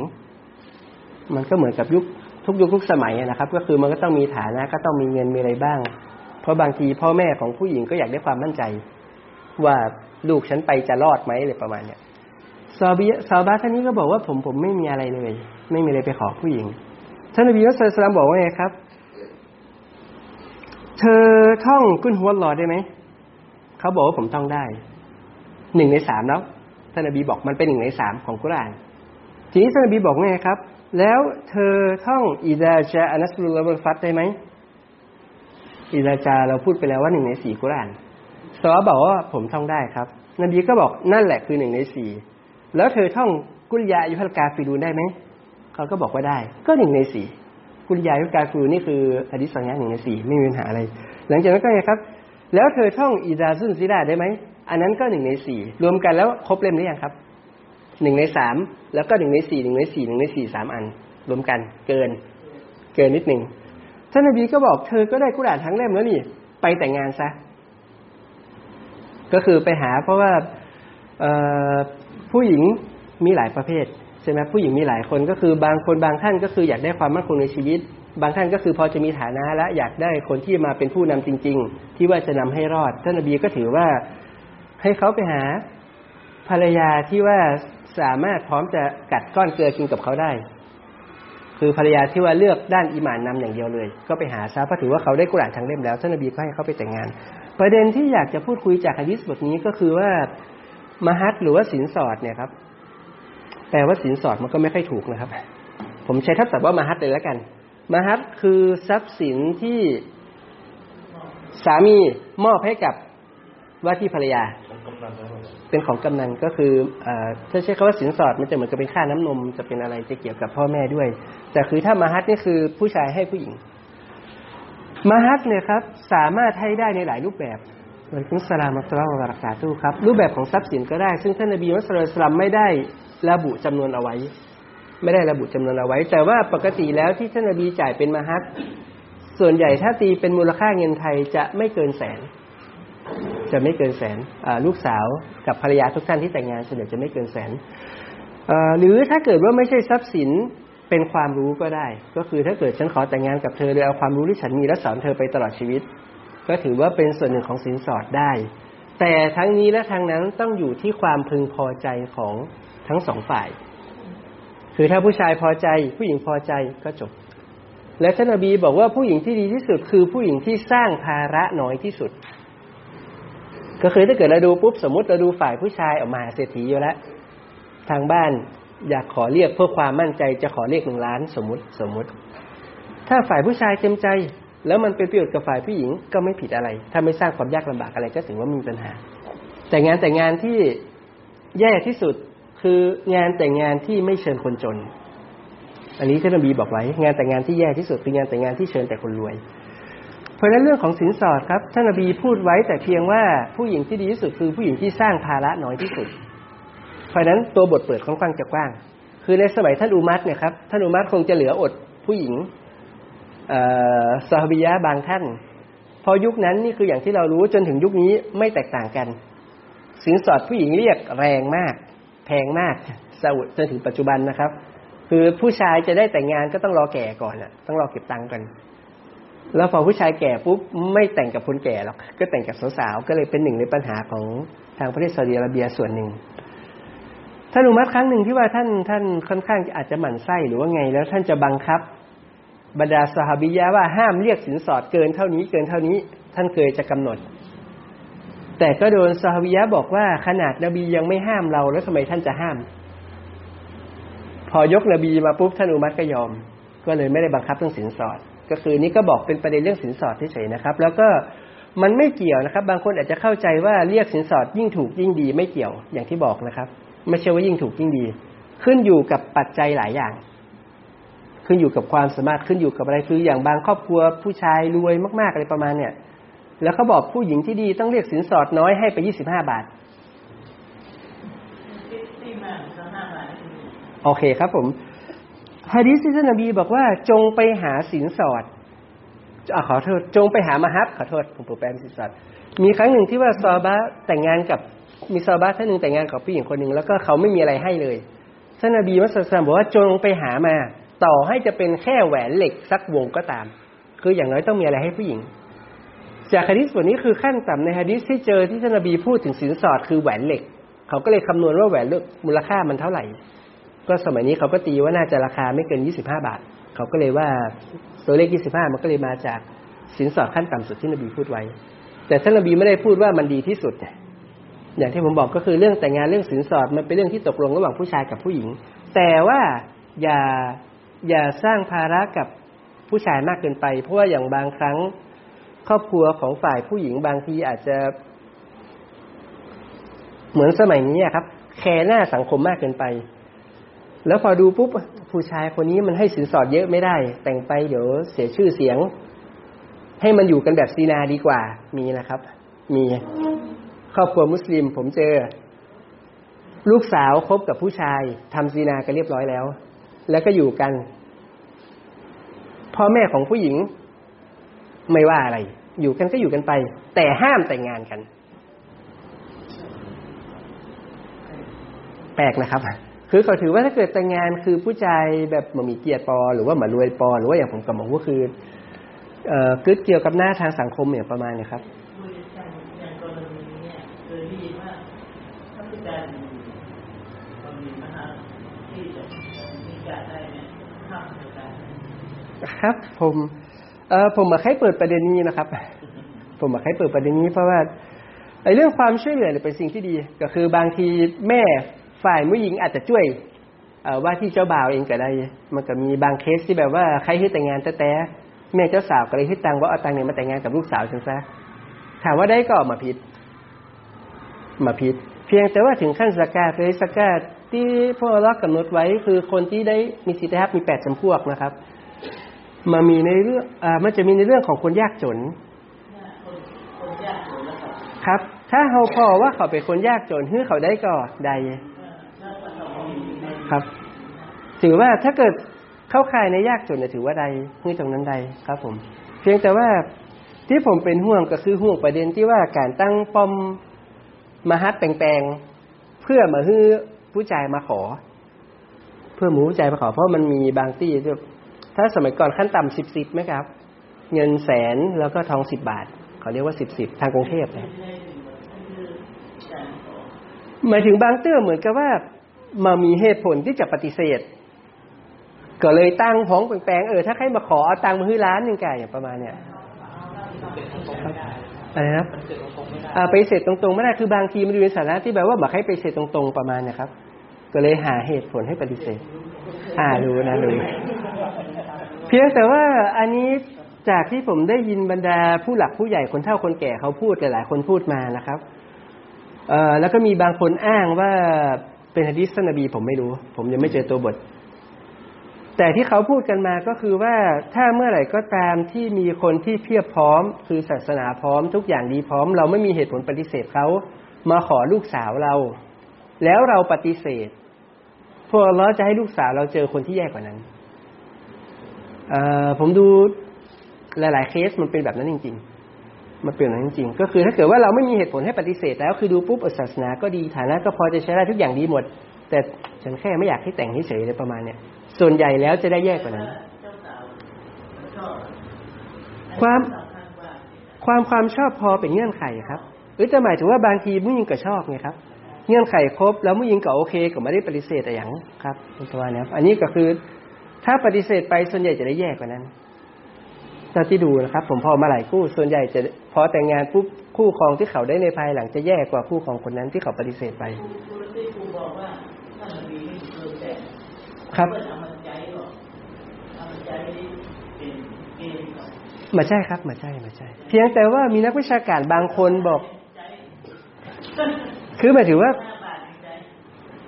มันก็เหมือนกับยุคทุกยุคทุกสมัยนะครับ ก็คือมันก็ต้องมีฐานะก็ต้องมีเงินมีอะไรบ้าง เพราะบางทีพ่อแม่ของผู้หญิงก็อยากได้ความมั่นใจ ว่าลูกฉันไปจะรอดไหมอะไรประมาณเนี้ยซาบีซาบาท่านนี้ก็บอกว่าผมผมไม่มีอะไรเลย ไม่มีอะไรไปขอผู้หญิงท่านนบีมุสลิมบอกว่าไงครับ เธอท่องกุนหัวรอได้ไหมเขาบอกว่าผมท่องได้ หนึ่งในสามแล้วท่านนบีบอกมันเป็นหนึ่งในสามของกุรานทีนี้ท่านนบีบอกไงครับ แล้วเธอท่องอิดาจาอนัสลุลบฟัตได้ไหมอิดาจาเราพูดไปแล้วว่าหนึ่งในสี่กุรานซอบอกว่าผมท่องได้ครับ นบีก็บอกนั่นแหละคือหนึ่งในสี่แล้วเธอท่องกุลยายุฮัลกาฟิดูได้ไหมเขาก็บอกว่าได้ ก็หนึ่งในสี่คุณยายกุการฟูนี่คืออดิสังยาหนึ่งในสี่ไม่มีปัญหาอะไร หลังจากนั้นก็ไงครับ แล้วเธอท่องอีดาซุนซิดาได้ไหม อันนั้นก็หนึ่งในสี่รวมกันแล้วครบเล่มหรือยังครับหนึ่งในสามแล้วก็หนึ่งในสี่หนึ่งในสี่หนึ่งในสี่สามอัน รวมกันเกิน เกินนิดหนึ่งท่านนบีก็บอกเธอก็ได้กุรานทั้งเล่มแล้วนี่ ไปแต่งงานซะ ก็คือไปหาเพราะว่าผู้หญิงมีหลายประเภทใช่ไหมผู้หญิงมีหลายคนก็คือบางคนบางท่านก็คืออยากได้ความมั่นคงในชีวิต บางท่านก็คือพอจะมีฐานะและอยากได้คนที่มาเป็นผู้นำจริง ๆ ที่ว่าจะนำให้รอดท่านนบีก็ถือว่า ให้เขาไปหาภรรยาที่ว่าสามารถพร้อมจะกัดก้อนเกลือกินกับเขาได้ คือภรรยาที่ว่าเลือกด้านอิมานนำอย่างเดียวเลย ก็ไปหาซะเพราะถือว่าเขาได้กุหลาบทางเล่มแล้วท่านนบีก็ให้เขาไปแต่งงาน ประเด็นที่อยากจะพูดคุยจากฮะดิษบทนี้ก็คือว่ามหัตหรือว่าสินสอดเนี่ยครับ แปลว่าสินสอดมันก็ไม่ค่อยถูกนะครับ ผมใช้ทับศัพท์ว่ามหัตเลยแล้วกัน มหัตคือทรัพย์สินที่สามีมอบให้กับว่าที่ภรรยา เป็นของกำนันก็คืออถ้าใช้คำว่าสินสอดมันจะเหมือนกับเป็นค่าน้ำนมจะเป็นอะไรจะเกี่ยวกับพ่อแม่ด้วย แต่คือถ้ามหัตนี่คือผู้ชายให้ผู้หญิงมหัตเนี่ยครับ สามารถให้ได้ในหลายรูปแบบเหมือนคุณสลามัสลามบารักาตุครับ รูปแบบของทรัพย์สินก็ได้ ซึ่งท่านนบีมุสลิมไม่ได้ระบุจำนวนเอาไว้ ไม่ได้ระบุจำนวนเอาไว้ แต่ว่าปกติแล้วที่ท่านนบีจ่ายเป็นมหัศส่วนใหญ่ถ้าตีเป็นมูลค่าเงินไทยจะไม่เกินแสน จะไม่เกินแสนลูกสาวกับภรรยาทุกท่านที่แต่งงานส่วนใหญ่จะไม่เกินแสนหรือถ้าเกิดว่าไม่ใช่ทรัพย์สินเป็นความรู้ก็ได้ ก็คือถ้าเกิดฉันขอแต่งงานกับเธอโดยเอาความรู้ที่ฉันมีและสอนเธอไปตลอดชีวิต ก็ถือว่าเป็นส่วนหนึ่งของสินสอดได้ แต่ทั้งนี้และทั้งนั้นต้องอยู่ที่ความพึงพอใจของทั้งสองฝ่าย คือถ้าผู้ชายพอใจ ผู้หญิงพอใจก็จบ และท่านอบีบอกว่าผู้หญิงที่ดีที่สุดคือผู้หญิงที่สร้างภาระน้อยที่สุด ก็คือถ้าเกิดเราดูปุ๊บสมมติเราดูฝ่ายผู้ชายออกมาเศรษฐีอยู่แล้วทางบ้านอยากขอเรียกเพื่อความมั่นใจจะขอเรียกหนึ่งล้านสมมติสมมติ ถ้าฝ่ายผู้ชายเต็มใจ แล้วมันเป็นประโยชน์กับฝ่ายผู้หญิงก็ไม่ผิดอะไร ถ้าไม่สร้างความยากลำบากอะไรก็ถือว่ามีปัญหา แต่งานแต่งงานที่แย่ที่สุดคืองานแต่งงานที่ไม่เชิญคนจน อันนี้ท่านบีบอกไว้ งานแต่งงานที่แย่ที่สุดคืองานแต่งงานที่เชิญแต่คนรวย เพราะนั้นเรื่องของสินสอดครับท่านนบีพูดไว้แต่เพียงว่าผู้หญิงที่ดีที่สุดคือผู้หญิงที่สร้างภาระน้อยที่สุด เพราะนั้นตัวบทเปิดค่อนข้างจะกว้าง คือในสมัยท่านอุมัตเนี่ยครับท่านอุมัตคงจะเหลืออดผู้หญิงซาฮบิยะบางท่าน พอยุคนั้นนี่คืออย่างที่เรารู้จนถึงยุคนี้ไม่แตกต่างกัน สินสอดผู้หญิงเรียกแรงมาก แพงมากจนถึงปัจจุบันนะครับ คือผู้ชายจะได้แต่งงานก็ต้องรอแก่ก่อนอะ ต้องรอเก็บตังค์กัน แล้วพอผู้ชายแก่ปุ๊บไม่แต่งกับคนแก่หรอกก็แต่งกับสาวๆก็เลยเป็นหนึ่งในปัญหาของทางประเทศซาอุดิอาระเบียส่วนหนึ่งท่านอุมัตครั้งหนึ่งที่ว่าท่านท่านค่อนข้างอาจจะหมั่นไส้หรือว่าไง แล้วท่านจะบังคับบรรดาสหบิยะว่าห้ามเรียกสินสอดเกินเท่านี้เกินเท่านี้ ท่านเคยจะกำหนด แต่ก็โดนสหบิยะบอกว่าขนาดนบียังไม่ห้ามเราแล้วทำไมท่านจะห้าม พอยกนบีมาปุ๊บท่านอุมัตก็ยอม ก็เลยไม่ได้บังคับเรื่องสินสอด ก็คือนี้ก็บอกเป็นประเด็นเรื่องสินสอดเฉยๆนะครับ แล้วก็มันไม่เกี่ยวนะครับ บางคนอาจจะเข้าใจว่าเรียกสินสอดยิ่งถูกยิ่งดีไม่เกี่ยวอย่างที่บอกนะครับ ไม่ใช่ว่ายิ่งถูกยิ่งดี ขึ้นอยู่กับปัจจัยหลายอย่าง ขึ้นอยู่กับความสามารถขึ้นอยู่กับอะไรคืออย่างบางครอบครัวผู้ชายรวยมากๆอะไรประมาณเนี่ย แล้วเขาบอกผู้หญิงที่ดีต้องเรียกสินสอดน้อยให้ไปยี่สิบห้าบาทโอเคครับผม ฮะดิษที่ท่านนบีบอกว่าจงไปหาสินสอดอขอโทษจงไปหามาฮับขอโทษผมแปลเป็นสินสอดมีครั้งหนึ่งที่ว่าซอบะแต่งงานกับมีซอบะท่านหนึ่งแต่งงานกับผู้หญิงคนหนึ่งแล้วก็เขาไม่มีอะไรให้เลยท่านนบีมุสลิมบอกว่าจงไปหามา ต่อให้จะเป็นแค่แหวนเหล็กสักวงก็ตาม คืออย่างน้อยต้องมีอะไรให้ผู้หญิง จากฮะดิษบทนี้คือขั้นต่ำในฮะดิษที่เจอที่ท่านนบีพูดถึงสินสอดคือแหวนเหล็ก เขาก็เลยคำนวณว่าแหวนเหลือกมูลค่ามันเท่าไหร่ ก็สมัยนี้เขาก็ตีว่าน่าจะราคาไม่เกินยี่สิบห้าบาท เขาก็เลยว่าตัวเลขยี่สิบห้ามันก็เลยมาจากสินสอดขั้นต่ำสุดที่นบีพูดไว้ แต่ท่านนบีไม่ได้พูดว่ามันดีที่สุด อย่างที่ผมบอกก็คือเรื่องแต่งงานเรื่องสินสอดมันเป็นเรื่องที่ตกลงระหว่างผู้ชายกับผู้หญิง แต่ว่าอย่าอย่าสร้างภาระกับผู้ชายมากเกินไป เพราะว่าอย่างบางครั้งครอบครัวของฝ่ายผู้หญิงบางทีอาจจะ เหมือนสมัยนี้ครับ แคร์หน้าสังคมมากเกินไป แล้วพอดูปุ๊บผู้ชายคนนี้มันให้สินสอดเยอะไม่ได้ แต่งไปเดี๋ยวเสียชื่อเสียง ให้มันอยู่กันแบบซีนาดีกว่า มีนะครับ มีครอบครัวมุสลิม ผมเจอ ลูกสาวคบกับผู้ชายทำซีนากันเรียบร้อยแล้ว แล้วก็อยู่กัน พ่อแม่ของผู้หญิง ไม่ว่าอะไร อยู่กันก็อยู่กันไป แต่ห้ามแต่งงานกัน แปลกนะครับ คือเขาถือว่าถ้าเกิดแต่งงานคือผู้ชายแบบมามีเกียรติปอ หรือว่าหมารวยปอ หรือว่าอย่างผมกับหมอก็คือเอ่อคือเกี่ยวกับหน้าทางสังคมเนี่ยประมาณนี้ครับอย่างกรณีเนี่ยเคยได้ยินว่าถ้าผู้ชายมีปัญหาที่จะครับผมเออผมมาใครเปิดประเด็นนี้นะครับ ผมมาใครเปิดประเด็นนี้เพราะว่าไอ้เรื่องความช่วยเหลือเป็นสิ่งที่ดี ก็คือบางทีแม่ ฝ่ายผู้หญิงอาจจะช่วยว่าที่เจ้าบ่าวเองก็ได้ มันก็มีบางเคสที่แบบว่าใครให้แต่งงานแต่แต่แม่เจ้าสาวก็เลยให้ตังว่าเอาตังเนี่ยมาแต่งงานกับลูกสาวฉันซะถามว่าได้ก็มาผิด มาผิด เพียงแต่ว่าถึงขั้นสกาเลยสกาที่พวกเรากำหนดไว้คือคนที่ได้มีสิทธิภาพมีแปดจำพวกนะครับมามีในเรื่องอ่ามันจะมีในเรื่องของคนยากจน ครับ ถ้าเขาพอว่าเขาเป็นคนยากจนเฮือเขาได้ก็ใด ครับ ถือว่าถ้าเกิดเข้าข่ายในยากจนเนี่ยถือว่าใดเฮือตรงนั้นใดครับ ผม เพียงแต่ว่าที่ผมเป็นห่วงก็คือห่วงประเด็นที่ว่าการตั้งป้อมมหัดแปลงๆเพื่อมาฮื้อผู้ชายมาขอ เพื่อหมูผู้ชายมาขอ เพราะมันมีบางที่ถ้าสมัยก่อนขั้นต่ำสิบสิบไหมครับ เงินแสนแล้วก็ทองสิบบาทเขาเรียกว่าสิบสิบทางกรุงเทพนะหมายถึงบางเตื้อเหมือนกับว่า มามีเหตุผลที่จะปฏิเสธ ก็เลยตั้งของแปลงเออถ้าใครมาขอเอาตังค์มาให้ร้านหนึ่งไก่อย่างประมาณเนี้ยอะไรนะไปเสร็จตรงๆไม่ได้คือบางทีมันดูในสาระที่แบบว่าบอกให้ไปเสร็จตรงๆประมาณนะครับ ก็เลยหาเหตุผลให้ปฏิเสธ อ่ารู้นะรู้เพียงแต่ว่าอันนี้จากที่ผมได้ยินบรรดาผู้หลักผู้ใหญ่คนเฒ่าคนแก่เขาพูดหลายๆคนพูดมานะครับเอ่อแล้วก็มีบางคนอ้างว่า เป็นฮะดิษนบีผมไม่รู้ ผมยังไม่เจอตัวบท แต่ที่เขาพูดกันมาก็คือว่าถ้าเมื่อไหร่ก็ตามที่มีคนที่เพียบพร้อม คือศาสนาพร้อมทุกอย่างดีพร้อม เราไม่มีเหตุผลปฏิเสธเขามาขอลูกสาวเรา แล้วเราปฏิเสธพวกเราจะให้ลูกสาวเราเจอคนที่แย่กว่านั้นผมดูหลาย ๆ เคสมันเป็นแบบนั้นจริง ๆ มันเป็นแบบนั้นจริงๆก็คือถ้าเกิดว่าเราไม่มีเหตุผลให้ปฏิเสธแล้วคือดูปุ๊บศาสนาก็ดีฐานะก็พอจะใช้ได้ทุกอย่างดีหมด แต่ฉันแค่ไม่อยากให้แต่งเฉยๆเลยประมาณเนี้ยส่วนใหญ่แล้วจะได้แย่กว่านั้น ความความความชอบพอเป็นเงื่อนไขครับหรือจะหมายถึงว่าบางทีผู้หญิงก็ชอบไงครับ เงื่อนไขครบ แล้วผู้หญิงก็โอเคก็ไม่ได้ปฏิเสธแต่อย่างครับคุณสวานี้อันนี้ก็คือ ถ้าปฏิเสธไปส่วนใหญ่จะได้แย่กว่านั้น ถ้าที่ดูนะครับ ผมพอมาหลายคู่ส่วนใหญ่จะพอแต่งงานปุ๊บคู่ครองที่เขาได้ในภายหลังจะแย่กว่าคู่ครองคนนั้นที่เขาปฏิเสธไปครับมาใช่ครับมาใช่มาใช่ เพียงแต่ว่ามีนักวิชาการบางคนบอก คือหมายถึงว่า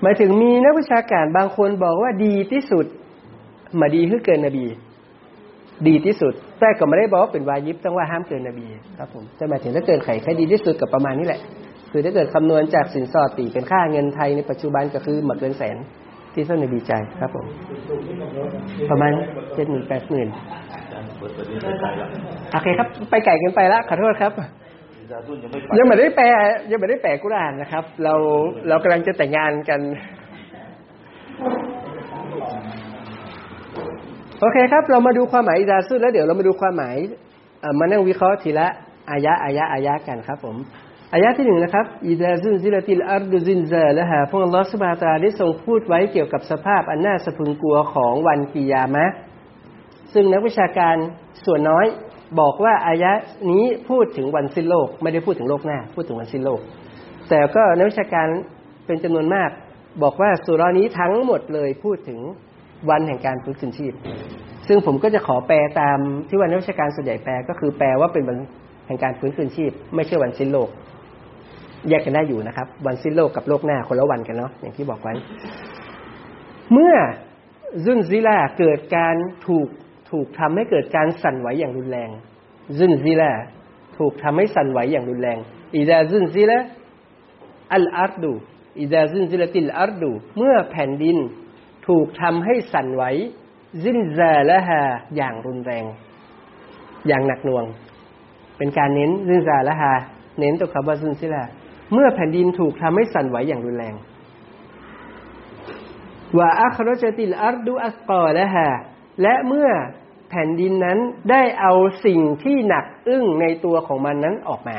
หมายถึงมีนักวิชาการบางคนบอกว่าดีที่สุด มาดีขึ้นเกินนบี ดีที่สุด แต่ก็ไม่ได้บอกว่าเป็นวายิบต้องว่าห้ามเกินนบีครับผมจะหมายถึงถ้าเกินไข่แค่ดีที่สุดกับประมาณนี้แหละ คือถ้าเกิดคำนวณจากสินสอดตีเป็นค่าเงินไทยในปัจจุบันก็คือมาเกินแสนที่ส้นในดีใจครับผม ประมาณเจ็ดหมื่นแปดหมื่นโอเคครับ ไปไก่กันไปละขอโทษครับยังไม่ได้แปลยังไม่ได้แปลกุรานนะครับ เราเรากำลังจะแต่งงานกัน โอเคครับ เรามาดูความหมายอิดาซุแล้วเดี๋ยวเรามาดูความหมายมานั่งวิเคราะห์ทีละอายะอายะอายะกันครับผมอายะที่หนึ่งนะครับอิดาซุนซิลติลอัรดุซินซาละฮะพวกอัลลอฮฺสุบฮาตาได้ทรงพูดไว้เกี่ยวกับสภาพอันน่าสะพึงกลัวของวันกิยามะ ซึ่งนักวิชาการส่วนน้อยบอกว่าอายะนี้พูดถึงวันสิ้นโลก ไม่ได้พูดถึงโลกหน้า พูดถึงวันสิ้นโลก แต่ก็นักวิชาการเป็นจำนวนมาก บอกว่าสุรานี้ทั้งหมดเลยพูดถึง วันแห่งการฟื้นคืนชีพ ซึ่งผมก็จะขอแปลตามที่ว่านักวิชาการส่วนใหญ่แปลก็คือแปลว่าเป็นวันแห่งการฟื้นคืนชีพ ไม่ใช่วันสิ้นโลก แยกกันได้อยู่นะครับ วันสิ้นโลกกับโลกหน้าคนละวันกันเนาะอย่างที่บอกไว้ เมื่อ زلزل เกิดการถูกถูกทำให้เกิดการสั่นไหวอย่างรุนแรง زلزل ถูกทำให้สั่นไหวอย่างรุนแรง إذا زلزلت الأرض إذا زلزلت الأرض เมื่อแผ่นดิน ถูกทำให้สั่นไหว زلزالها อย่างรุนแรง อย่างหนักหน่วง เป็นการเน้น زلزالها เน้นตัวคำว่า زلزلเมื่อแผ่นดินถูกทำให้สั่นไหวอย่างรุนแรงوأخرجت الأرض أثقالها และเมื่อแผ่นดินนั้นได้เอาสิ่งที่หนักอึ้งในตัวของมันนั้นออกมา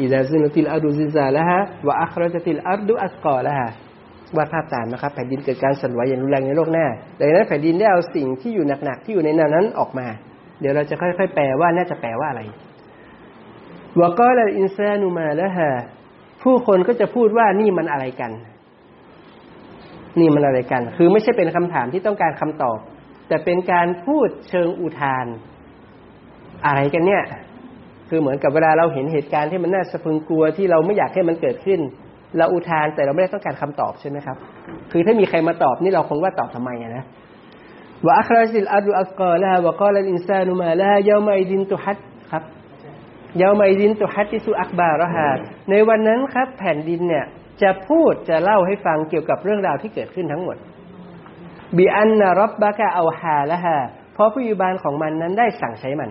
إذا زلزلت الأرض زلزالها وأخرجت الأرض أثقالها วาดภาพตามนะครับ แผ่นดินเกิดการสั่นไหวอย่างรุนแรงในโลกหน้าดังนั้นแผ่นดินได้เอาสิ่งที่อยู่หนักๆที่อยู่ในนั้นออกมา เดี๋ยวเราจะค่อยๆแปลว่าน่าจะแปลว่าอะไรวกาลอินซานุมาละฮะผู้คนก็จะพูดว่านี่มันอะไรกัน นี่มันอะไรกัน คือไม่ใช่เป็นคำถามที่ต้องการคำตอบ แต่เป็นการพูดเชิงอุทาน อะไรกันเนี่ย คือเหมือนกับเวลาเราเห็นเหตุการณ์ที่มันน่าสะพึงกลัวที่เราไม่อยากให้มันเกิดขึ้น เราอุทานแต่เราไม่ได้ต้องการคำตอบใช่ไหมครับ คือถ้ามีใครมาตอบนี่เราคงว่าตอบทำไมนะว่าอัคราซิลอัลอัลกอลาวะกาลอินซานุมาลายามัยดินตุฮัดครับเยามัยดินตุฮัติสุอักบารฮาในวันนั้นครับ แผ่นดินเนี่ย จะพูดจะเล่าให้ฟังเกี่ยวกับเรื่องราวที่เกิดขึ้นทั้งหมดบีอันนารบบะกะเอาฮาละฮาเพราะผู้ยุบาลของมันนั้นได้สั่งใช้มัน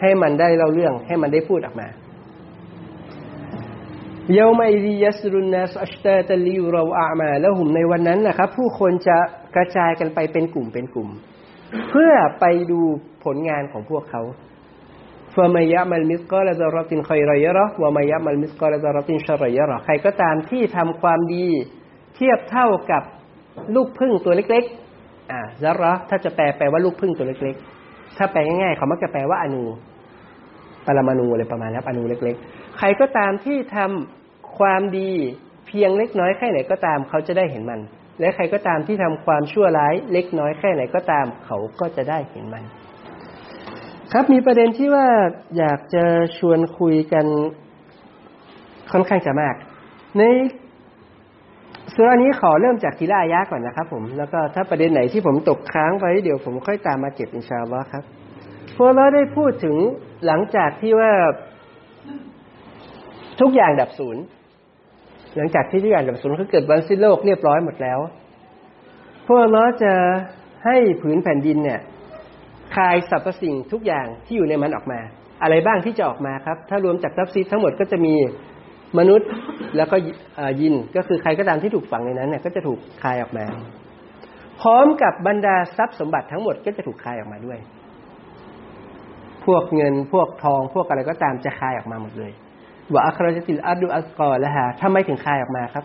ให้มันได้เล่าเรื่องให้มันได้พูดออกมา เยามัยดียัสรุนนัสอัชตาตลิวเราอามาแล้วหุ่มในวันนั้นนะครับ ผู้คนจะกระจายกันไปเป็นกลุ่มเป็นกลุ่ม เพื่อไปดูผลงานของพวกเขาฟามายะมัลมิสกอลซารตินคอยรยระวามายะมัลมิสกอลซารตินชรยระใครก็ตามที่ทำความดี เทียบเท่ากับลูกพึ่งตัวเล็ก ๆ อ่าซาระถ้าจะแปลแปลว่าลูกพึ่งตัวเล็ก ๆ ถ้าแปลง่ายๆเขามักจะแปลว่าอนูปรมาณูอะไรประมาณนี้อนูเล็ก ๆ ใครก็ตามที่ทำ ความดีเพียงเล็กน้อยแค่ไหนก็ตาม เขาจะได้เห็นมัน และใครก็ตามที่ทำความชั่วร้าย เล็กน้อยแค่ไหนก็ตาม เขาก็จะได้เห็นมัน ครับมีประเด็นที่ว่าอยากจะชวนคุยกันค่อนข้างจะมาก ในสุรานี้ขอเริ่มจากทีละอายะก่อนนะครับผม แล้วก็ถ้าประเด็นไหนที่ผมตกค้างไว้เดี๋ยวผมค่อยตามมาเก็บอินชาอัลลอฮ์ครับพวกเราได้พูดถึงหลังจากที่ว่าทุกอย่างดับศูนย์ หลังจากที่ทุกอย่างดับศูนย์คือเกิดวันสิ้นโลกเรียบร้อยหมดแล้ว พวกเราจะให้ผืนแผ่นดินเนี่ยคายสรรพสิ่งทุกอย่างที่อยู่ในมันออกมา อะไรบ้างที่จะออกมาครับ ถ้ารวมจากทัพซีทั้งหมดก็จะมีมนุษย์แล้วก็ยินก็คือใครก็ตามที่ถูกฝังในนั้นเนี่ยก็จะถูกคายออกมา พร้อมกับบรรดาทรัพย์สมบัติทั้งหมดก็จะถูกคายออกมาด้วย พวกเงินพวกทองพวกอะไรก็ตามจะคายออกมาหมดเลย ว่าอัครจติลอัดดูอัสกอละฮะทำไมถึงคายออกมาครับ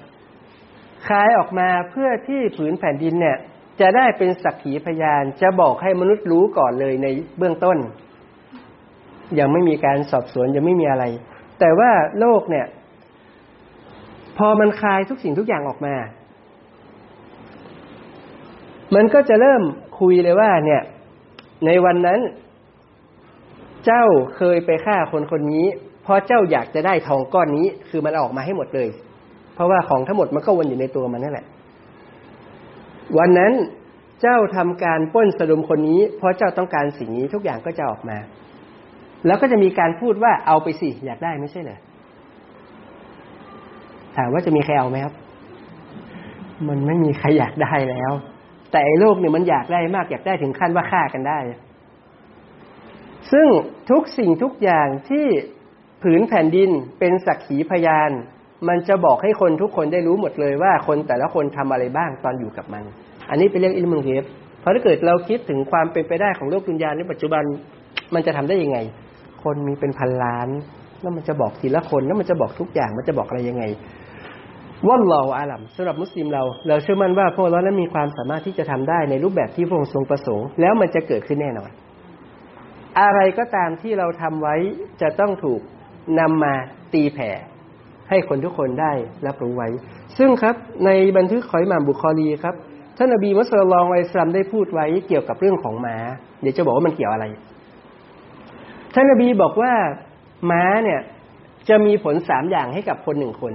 คายออกมาเพื่อที่ผืนแผ่นดินเนี่ย จะได้เป็นสักขีพยานจะบอกให้มนุษย์รู้ก่อนเลยในเบื้องต้น ยังไม่มีการสอบสวนยังไม่มีอะไร แต่ว่าโลกเนี่ย พอมันคลายทุกสิ่งทุกอย่างออกมา มันก็จะเริ่มคุยเลยว่า เนี่ย ในวันนั้น เจ้าเคยไปฆ่าคนคนนี้ เพราะเจ้าอยากจะได้ทองก้อนนี้ คือมันออกมาให้หมดเลย เพราะว่าของทั้งหมดมันก็วนอยู่ในตัวมันนั่นแหละ วันนั้นเจ้าทำการป้นสะดมคนนี้ เพราะเจ้าต้องการสิ่งนี้ทุกอย่างก็จะออกมา แล้วก็จะมีการพูดว่าเอาไปสิอยากได้ไม่ใช่เหรอถามว่าจะมีใครเอาไหมครับ มันไม่มีใครอยากได้แล้ว แต่ไอ้โลกเนี่ยมันอยากได้มากอยากได้ถึงขั้นว่าฆ่ากันได้ ซึ่งทุกสิ่งทุกอย่างที่ ผืนแผ่นดินเป็นสักขีพยาน มันจะบอกให้คนทุกคนได้รู้หมดเลยว่าคนแต่ละคนทำอะไรบ้างตอนอยู่กับมัน อันนี้เป็นเรื่องอิลมุงเฮฟเพราะถ้าเกิดเราคิดถึงความเป็นไปได้ของโลกดุนยาในปัจจุบันมันจะทำได้ยังไง คนมีเป็นพันล้าน แล้วมันจะบอกทีละคนแล้วมันจะบอกทุกอย่างมันจะบอกอะไรยังไงว่าเราอาลัมสำหรับมุสลิมเรา เราเชื่อมั่นว่าพวกเรานั้นมีความสามารถที่จะทำได้ในรูปแบบที่พระองค์ทรงประสงค์ แล้วมันจะเกิดขึ้นแน่นอน อะไรก็ตามที่เราทำไว้จะต้องถูก นำมาตีแผ่ ให้คนทุกคนได้รับรู้ไว้ ซึ่งครับในบันทึกขอยมามบุคอรีครับท่านอบีมุสลิมองไอสลามได้พูดไว้เกี่ยวกับเรื่องของม้าเดี๋ยวจะบอกว่ามันเกี่ยวอะไร ท่านอบีบอกว่าม้าเนี่ย จะมีผลสามอย่างให้กับคนหนึ่งคน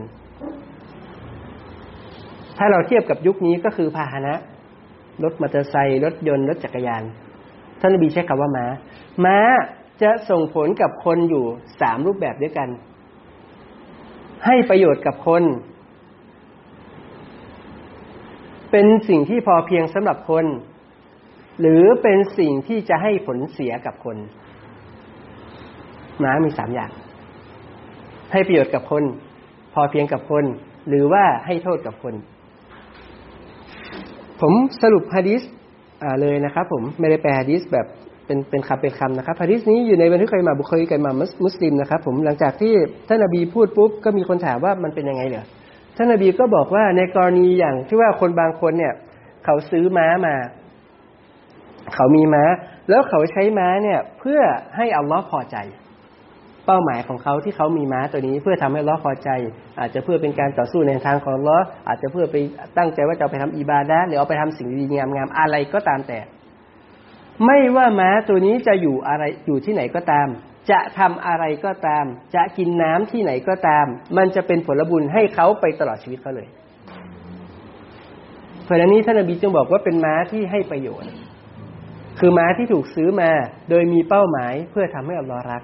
ถ้าเราเทียบกับยุคนี้ก็คือพาหนะ รถมอเตอร์ไซค์รถยนต์ รถจักรยาน ท่านอบีใช้คำว่าม้า ม้า จะส่งผลกับคนอยู่สามรูปแบบด้วยกัน ให้ประโยชน์กับคน เป็นสิ่งที่พอเพียงสำหรับคน หรือเป็นสิ่งที่จะให้ผลเสียกับคนม้ามีสามอย่าง ให้ประโยชน์กับคน พอเพียงกับคน หรือว่าให้โทษกับคน ผมสรุปฮะดิษเลยนะครับผมไม่ได้แปลฮะดิษแบบ เป็นเป็นคำเป็นคำนะครับฮะดิษนี้อยู่ในบันทึกไคมาบุคคลไคมามุสลิมนะครับ ผมหลังจากที่ท่านอบีพูดปุ๊บก็มีคนถามว่ามันเป็นยังไงเหรอท่านอบีก็บอกว่าในกรณีอย่างที่ว่าคนบางคนเนี่ย เขาซื้อม้ามา เขามีม้า แล้วเขาใช้ม้าเนี่ย เพื่อให้อัลลอฮ์พอใจ เป้าหมายของเขาที่เขามีม้าตัวนี้ เพื่อทำให้อัลลอฮ์พอใจ อาจจะเพื่อเป็นการต่อสู้ในทางของอัลลอฮ์อาจจะเพื่อไปตั้งใจว่าจะไปทำอิบาดะหรือเอาไปทำสิ่งดีงามๆอะไรก็ตามแต่ ไม่ว่าม้าตัวนี้จะอยู่อะไรอยู่ที่ไหนก็ตาม จะทำอะไรก็ตาม จะกินน้ำที่ไหนก็ตาม มันจะเป็นผลบุญให้เขาไปตลอดชีวิตเขาเลยเพราะนั้นนี้ท่านอบีจึงบอกว่าเป็นม้าที่ให้ประโยชน์ คือม้าที่ถูกซื้อมาโดยมีเป้าหมายเพื่อทำให้อัลลอฮ์รัก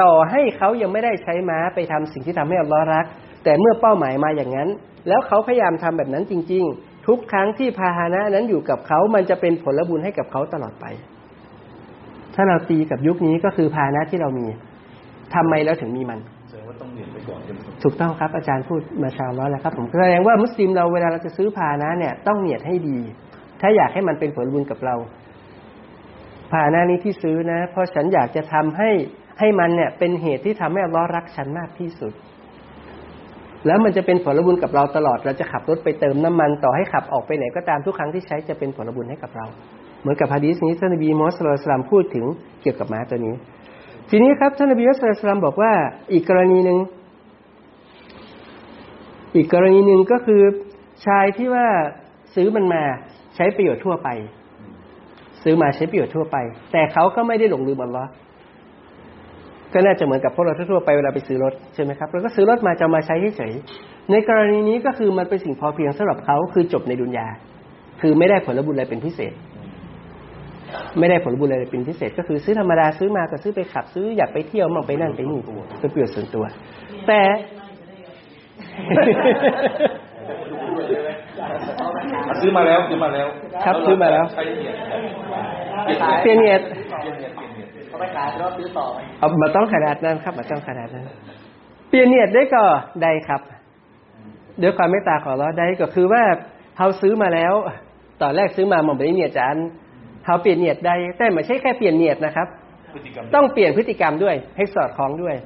ต่อให้เขายังไม่ได้ใช้ม้าไปทำสิ่งที่ทำให้อัลลอฮ์รัก แต่เมื่อเป้าหมายมาอย่างนั้น แล้วเขาพยายามทำแบบนั้นจริง ทุกครั้งที่พาหนะนั้นอยู่กับเขามันจะเป็นผลบุญให้กับเขาตลอดไป ถ้าเราตีกับยุคนี้ก็คือภานะที่เรามีทำไมเราถึงมีมันแสดงว่าต้องเนียไปก่อนถูกต้องครับอาจารย์พูดมาชาวแล้วแหละครับ ผมแสดงว่ามุสลิมเราเวลาเราจะซื้อภานะเนี่ยต้องเนียดให้ดี ถ้าอยากให้มันเป็นผลบุญกับเราภานะนี้ที่ซื้อนะ เพราะฉันอยากจะทำให้ให้มันเนี่ยเป็นเหตุที่ทำให้อัลลอฮ์รักฉันมากที่สุด แล้วมันจะเป็นผลบุญกับเราตลอด เราจะขับรถไปเติมน้ำมันต่อให้ขับออกไปไหนก็ตามทุกครั้งที่ใช้จะเป็นผลบุญให้กับเรา เหมือนกับฮะดีษนี้ท่านนบีมอสลามพูดถึงเกี่ยวกับม้าตัวนี้ ทีนี้ครับท่านนบีมอสลามบอกว่าอีกกรณีหนึ่งอีกกรณีหนึ่งก็คือชายที่ว่าซื้อมันมาใช้ประโยชน์ทั่วไป ซื้อมาใช้ประโยชน์ทั่วไป แต่เขาก็ไม่ได้หลงลืมอัลลอฮ์ ก็น่าจะเหมือนกับพวกเราทั่วไปเวลาไปซื้อรถใช่ไหมครับเราก็ซื้อรถมาจะมาใช้เฉยในกรณีนี้ก็คือมันเป็นสิ่งพอเพียงสำหรับเขาคือจบในดุนยา คือไม่ได้ผลบุญอะไรเป็นพิเศษ ไม่ได้ผลบุญอะไรเป็นพิเศษ ก็คือซื้อธรรมดาซื้อมาก็ซื้อไปขับซื้ออยากไปเที่ยวมั่งไปนั่นไปนี่เป็นประโยชน์ส่วนตัว แต่ซื้อมาแล้วซื้อมาแล้ว ครับซื้อมาแล้วใช้เนียดเปลี่ยนเนียด เขาไปขายรถซื้อต่อไหมเอามาต้องขนาดนั้นครับมาต้องขนาดนั้นเปลี่ยนเนียดได้ก็ได้ครับด้วยความเมตตาของเราได้ก็คือว่าเขาซื้อมาแล้ว ตอนแรกซื้อมาหม่อมไม่ได้เนียดจานเขาเปลี่ยนเนียดได้แต่ไม่ใช่แค่เปลี่ยนเนียดนะครับพฤติกรรมต้องเปลี่ยนพฤติกรรมด้วย ให้สอดคล้องด้วย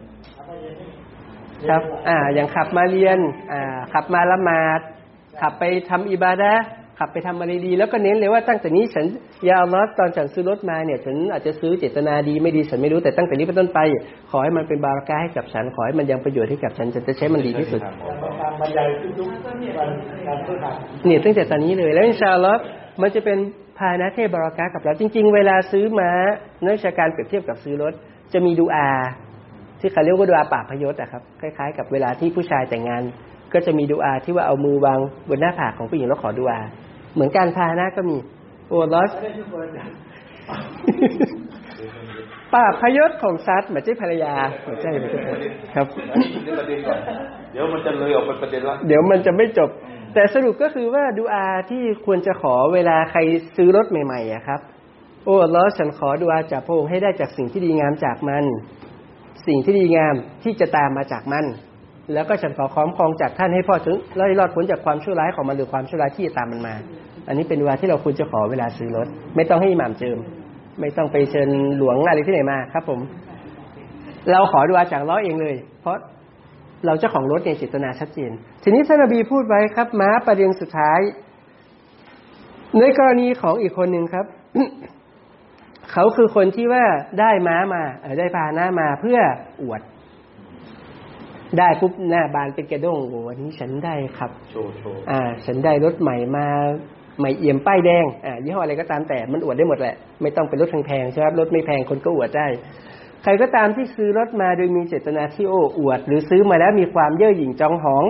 ครับ อ่า อย่างขับมาเรียน อ่า ขับมาละหมาด ขับไปทำอิบาดะห์ ขับไปทำอะไรดี แล้วก็เน้นเลยว่าตั้งแต่นี้ฉันยาลอฮ์ตอนฉันซื้อรถมาเนี่ยฉันอาจจะซื้อเจตนาดีไม่ดีฉันไม่รู้แต่ตั้งแต่นี้เป็นต้นไป ขอให้มันเป็นบารักาให้กับฉันขอให้มันยังประโยชน์ให้กับฉันฉันจะใช้มันดีที่สุดเนี่ยตั้งแต่ตอนนี้เลยแล้วอินชาอัลลอฮ์มันจะเป็นพานะเทบารักากับเราจริง ๆ เวลาซื้อม้านักวิชาการเปรียบเทียบกับซื้อรถจะมีดูอาที่เขาเรียกว่าดูอาปากพยศอะครับคล้าย ๆ กับเวลาที่ผู้ชายแต่งงานก็จะมีดูอาที่ว่าเอามือวางบนหน้าผากของผู้หญิงแล้วขอดูอา เหมือนการพาหนะก็มี โอ้ลอสปากพยศของซัดเหมือนเจ้ภรรยาเหมือนเจ้ไม่ใช่ครับอันนี้อยู่ในประเด็นก่อนเดี๋ยวมันจะเลยออกไปประเด็นละเดี๋ยวมันจะไม่จบ แต่สรุปก็คือว่าดูอาที่ควรจะขอเวลาใครซื้อรถใหม่ๆอะครับ โอ้อัลลอฮ์ฉันขอดูอาจากพระองค์ให้ได้จากสิ่งที่ดีงามจากมัน สิ่งที่ดีงามที่จะตามมาจากมัน แล้วก็ฉันขอคุ้มครองจากท่านให้พ่อถึงไล่รอดพ้นจากความชั่วร้ายของมันหรือความชั่วร้ายที่จะตามมันมา อันนี้เป็นดูอาที่เราควรจะขอเวลาซื้อรถ ไม่ต้องให้อิหม่ามเจิม ไม่ต้องไปเชิญหลวงอะไรที่ไหนมาครับ ผม เราขอดูอาจากอัลล้อฮ์เองเลย เพราะเราเจ้าของรถเนี่ยเจตนาชัดเจน ทีนี้ท่านนบีพูดไว้ครับ ม้าประเด็นสุดท้าย ในกรณีของอีกคนหนึ่งครับ เขาคือคนที่ว่าได้ม้ามาเอ่อได้พาหนะมาเพื่ออวด ได้ปุ๊บหน้าบานเป็นกระด้งโอ้วันนี้ฉันได้ครับ โชว์โชว์อ่า ฉันได้รถใหม่มา ใหม่เอี่ยมป้ายแดงอ่ายี่ห้ออะไรก็ตามแต่มันอวดได้หมดแหละ ไม่ต้องเป็นรถแพงๆใช่ไหมครับรถไม่แพงคนก็อวดได้ ใครก็ตามที่ซื้อรถมาโดยมีเจตนาที่โอ้อวด หรือซื้อมาแล้วมีความเย่อหยิ่งจองหอง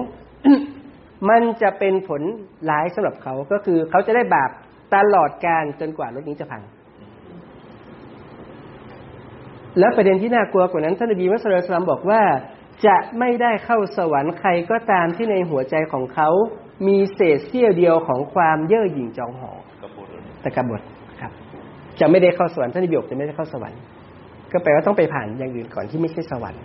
มันจะเป็นผลร้ายสำหรับเขาก็คือเขาจะได้บาปตลอดการจนกว่ารถนี้จะพังแล้วประเด็นที่น่ากลัวกว่านั้นท่านนบีมุสลิมบอกว่า จะไม่ได้เข้าสวรรค์ใครก็ตามที่ในหัวใจของเขา มีเศษเสี้ยวเดียวของความเย่อหยิ่งจองหองกระปุกตะกบฏครับ จะไม่ได้เข้าสวรรค์ท่านนบีบอกจะไม่ได้เข้าสวรรค์ ก็แปลว่าต้องไปผ่านอย่างอื่นก่อนที่ไม่ใช่สวรรค์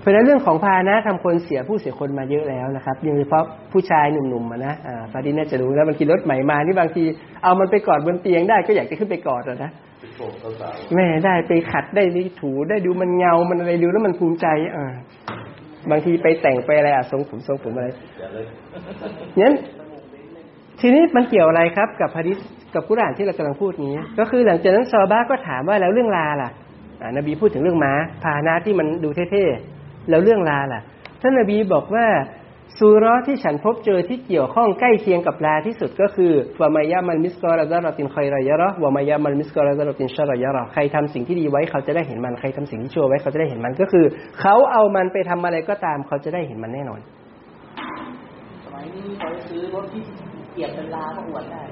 เพราะฉะนั้นเรื่องของพาหนะทำคนเสียผู้เสียคนมาเยอะแล้วนะครับโดยเฉพาะผู้ชายหนุ่มๆอะนะอ่าฟาดินน่าจะรู้แล้วบางทีรถใหม่มานี่บางทีเอามันไปกอดบนเตียงได้ก็อยากจะขึ้นไปกอดอะนะไปโชว์สาวแม่ได้ไปขัดได้ดีถูได้ดูมันเงามันอะไรดูแล้วมันภูมิใจอ่า บางทีไปแต่งไปอะไรอะทรงผมทรงผมอะไรๆอย่าเลยงั้นทีนี้มันเกี่ยวอะไรครับ กับฮะดิษกับกุรอานที่เรากำลังพูดนี้ ก็คือหลังจากนั้นซอฮาบ้าก็ถามว่าแล้วเรื่องลาล่ะอ่านบีพูดถึงเรื่องม้าพาหนะที่มันดูเท่ๆแล้วเรื่องลาล่ะ ท่านนบีบอกว่า ซูเราะห์ที่ฉันพบเจอที่เกี่ยวข้องใกล้เคียงกับลาที่สุดก็คือวามายามันมิสกอรซารตินคอยรายะเราะห์วามายามันมิสกอรซารตินชารายะเราะห์ใครทำสิ่งที่ดีไว้เขาจะได้เห็นมันใครทำสิ่งที่ชั่วไว้เขาจะได้เห็นมันก็คือ เขาเอามันไปทำอะไรก็ตามเขาจะได้เห็นมันแน่นอนสมัยนี้เขาจะซื้อรถที่เกียบเป็นลาก็อวดได้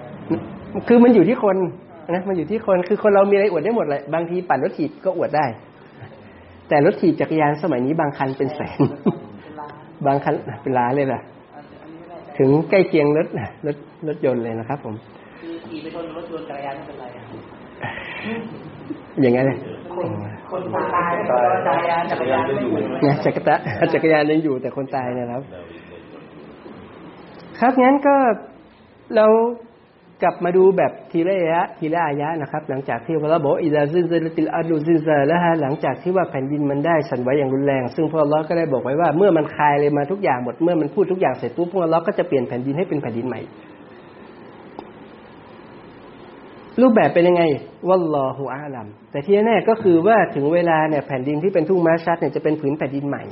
คือมันอยู่ที่คนนะมันอยู่ที่คนคือคนเรามีอะไรอวดได้หมดเลยบางทีปั่นรถถีบก็อวดได้ แต่รถถีบจักรยานสมัยนี้บางคันเป็นแสนเป็นลา บางคันเป็นล้านเลยล่ะอันอันนี้ไม่แน่ใจถึงใกล้เคียงรถรถรถยนต์เลยนะครับ ผมคือขี่ไปชนรถยนต์จักรยานไม่เป็นไรอะอย่างนั้นเลยคนคนตายก็จักรยานจักรยานไม่อยู่นะจักรยานจักรยานยังอยู่แต่คนตายเนะครับ ครับงั้นก็เรา กลับมาดูแบบทีละยะทีละอายะนะครับ หลังจากที่พระเราบอกอิลาซินซาลติลอาดูซินซาแล้วฮะหลังจากที่ว่าแผ่นดินมันได้สั่นไหวอย่างรุนแรง ซึ่งพระเราก็ได้บอกไว้ว่าเมื่อมันคลายเลยมาทุกอย่างหมดเมื่อมันพูดทุกอย่างเสร็จปุ๊บพระเราก็จะเปลี่ยนแผ่นดินให้เป็นแผ่นดินใหม่ รูปแบบเป็นยังไงวัลลอฮุอาลัมแต่ที่แน่ก็คือว่าถึงเวลาเนี่ยแผ่นดินที่เป็นทุ่งมาชัดเนี่ยจะเป็นผืนแผ่นดินใหม่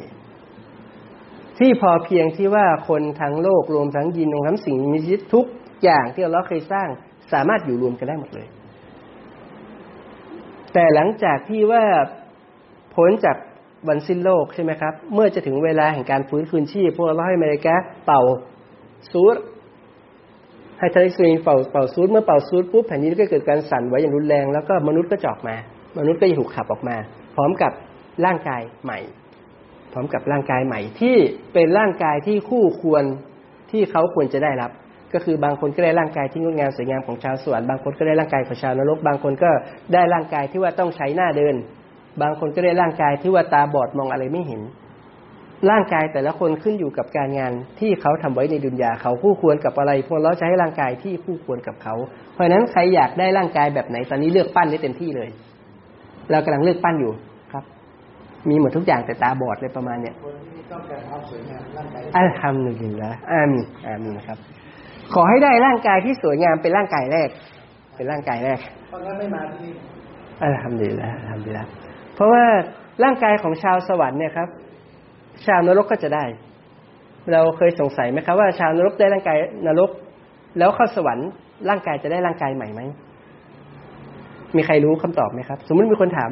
ที่พอเพียงที่ว่าคนทั้งโลกรวมทั้งยินรวมทั้งสิ่งมีชีวิตทุก อย่างที่เราเคยสร้างสามารถอยู่รวมกันได้หมดเลย แต่หลังจากที่ว่าพ้นจากวันสิ้นโลกใช่ไหมครับ เมื่อจะถึงเวลาแห่งการฟื้นคืนชีพ พวกเราให้อเมริกาเป่าซูดให้ทะเลสวีนเป่าเป่าซูดเมื่อเป่าซูดปุ๊บแผ่นดินก็เกิดการสั่นไหวอย่างรุนแรงแล้วก็มนุษย์ก็จอกมา มนุษย์ก็ถูกขับออกมา พร้อมกับร่างกายใหม่ พร้อมกับร่างกายใหม่ที่เป็นร่างกายที่คู่ควรที่เขาควรจะได้รับ ก็คือบางคนก็ได้ร่างกายที่งดงามสวยงามของชาวสวรรค์บางคนก็ได้ร่างกายของชาวนรก บางคนก็ได้ร่างกายที่ว่าต้องใช้หน้าเดิน บางคนก็ได้ร่างกายที่ว่าตาบอดมองอะไรไม่เห็น ร่างกายแต่ละคนขึ้นอยู่กับการงานที่เขาทำไว้ในดุนยาเขาคู่ควรกับอะไร พวกเราจะให้ร่างกายที่คู่ควรกับเขา เพราะฉะนั้นใครอยากได้ร่างกายแบบไหนตอนนี้เลือกปั้นได้เต็มที่เลยเรากำลังเลือกปั้นอยู่ครับ มีหมดทุกอย่างแต่ตาบอดเลยประมาณเนี้ยคนที่ต้องการความสวยงามร่างกายอัลฮัมดุลิลละอามีอามีนะครับ ขอให้ได้ร่างกายที่สวยงามเป็นร่างกายแรก เป็นร่างกายแรกเพราะงั้นไม่มาที่นี่อัลฮัมดุลิลละอัลฮัมดุลิลละเพราะว่าร่างกายของชาวสวรรค์เนี่ยครับ ชาวนรกก็จะได้ เราเคยสงสัยไหมครับว่าชาวนรกได้ร่างกายนรก แล้วเข้าสวรรค์ร่างกายจะได้ร่างกายใหม่ไหมมีใครรู้คำตอบไหมครับ สมมติมีคนถาม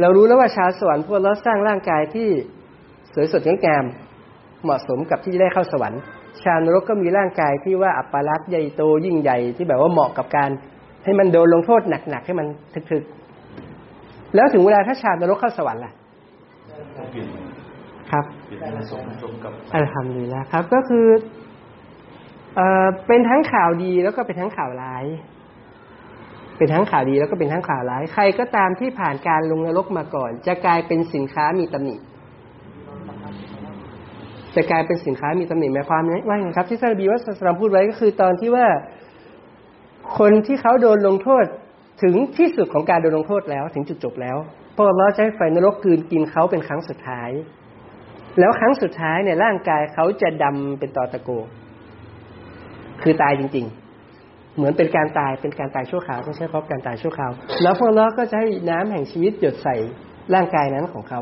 เรารู้แล้วว่าชาวสวรรค์พวกเราสร้างร่างกายที่สวยสดงดงาม เหมาะสมกับที่จะได้เข้าสวรรค์ ชาวนรกก็มีร่างกายที่ว่าอัปลักษณ์ใหญ่โตยิ่งใหญ่ที่แบบว่าเหมาะกับการ ให้มันโดนลงโทษหนักๆให้มันถึกๆ แล้วถึงเวลาถ้าชาวนรกเข้าสวรรค์ล่ะเปลี่ยนครับเปลี่ยนให้สมสมกับอัลฮัมดุลิลละครับ ก็คือเอ่อเป็นทั้งข่าวดีแล้วก็เป็นทั้งข่าวร้าย เป็นทั้งข่าวดีแล้วก็เป็นทั้งข่าวร้าย ใครก็ตามที่ผ่านการลงนรกมาก่อน จะกลายเป็นสินค้ามีตำหนิ จะกลายเป็นสินค้ามีตำหนิหมายความว่าไงครับที่ท่านนบีว่าสลามพูดไว้ก็คือตอนที่ว่าคนที่เขาโดนลงโทษถึงที่สุดของการโดนลงโทษแล้ว ถึงจุดจบแล้วพระเราจะให้ไฟนรกกืนกินเขาเป็นครั้งสุดท้าย แล้วครั้งสุดท้ายเนี่ยร่างกายเขาจะดำเป็นตอตะโก คือตายจริง ๆ เหมือนเป็นการตายเป็นการตายชั่วคราวไม่ใช่เพราะการตายชั่วคราว แล้วพวกเราก็จะให้น้ำแห่งชีวิตหยดใส่ร่างกายนั้นของเขา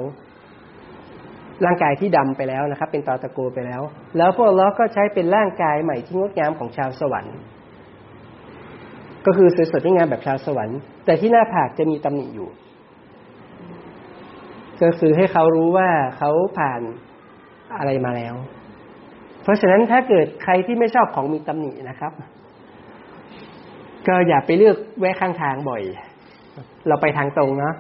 ร่างกายที่ดำไปแล้วนะครับ เป็นตอตะโกไปแล้ว แล้วพวกเราก็ใช้เป็นร่างกายใหม่ที่งดงามของชาวสวรรค์ ก็คือสวยสดงดงามแบบชาวสวรรค์ แต่ที่หน้าผากจะมีตำหนิอยู่ ก็คือให้เขารู้ว่าเขาผ่านอะไรมาแล้ว เพราะฉะนั้นถ้าเกิดใครที่ไม่ชอบของมีตำหนินะครับ ก็อย่าไปเลือกแวะข้างทางบ่อย เราไปทางตรงเนาะ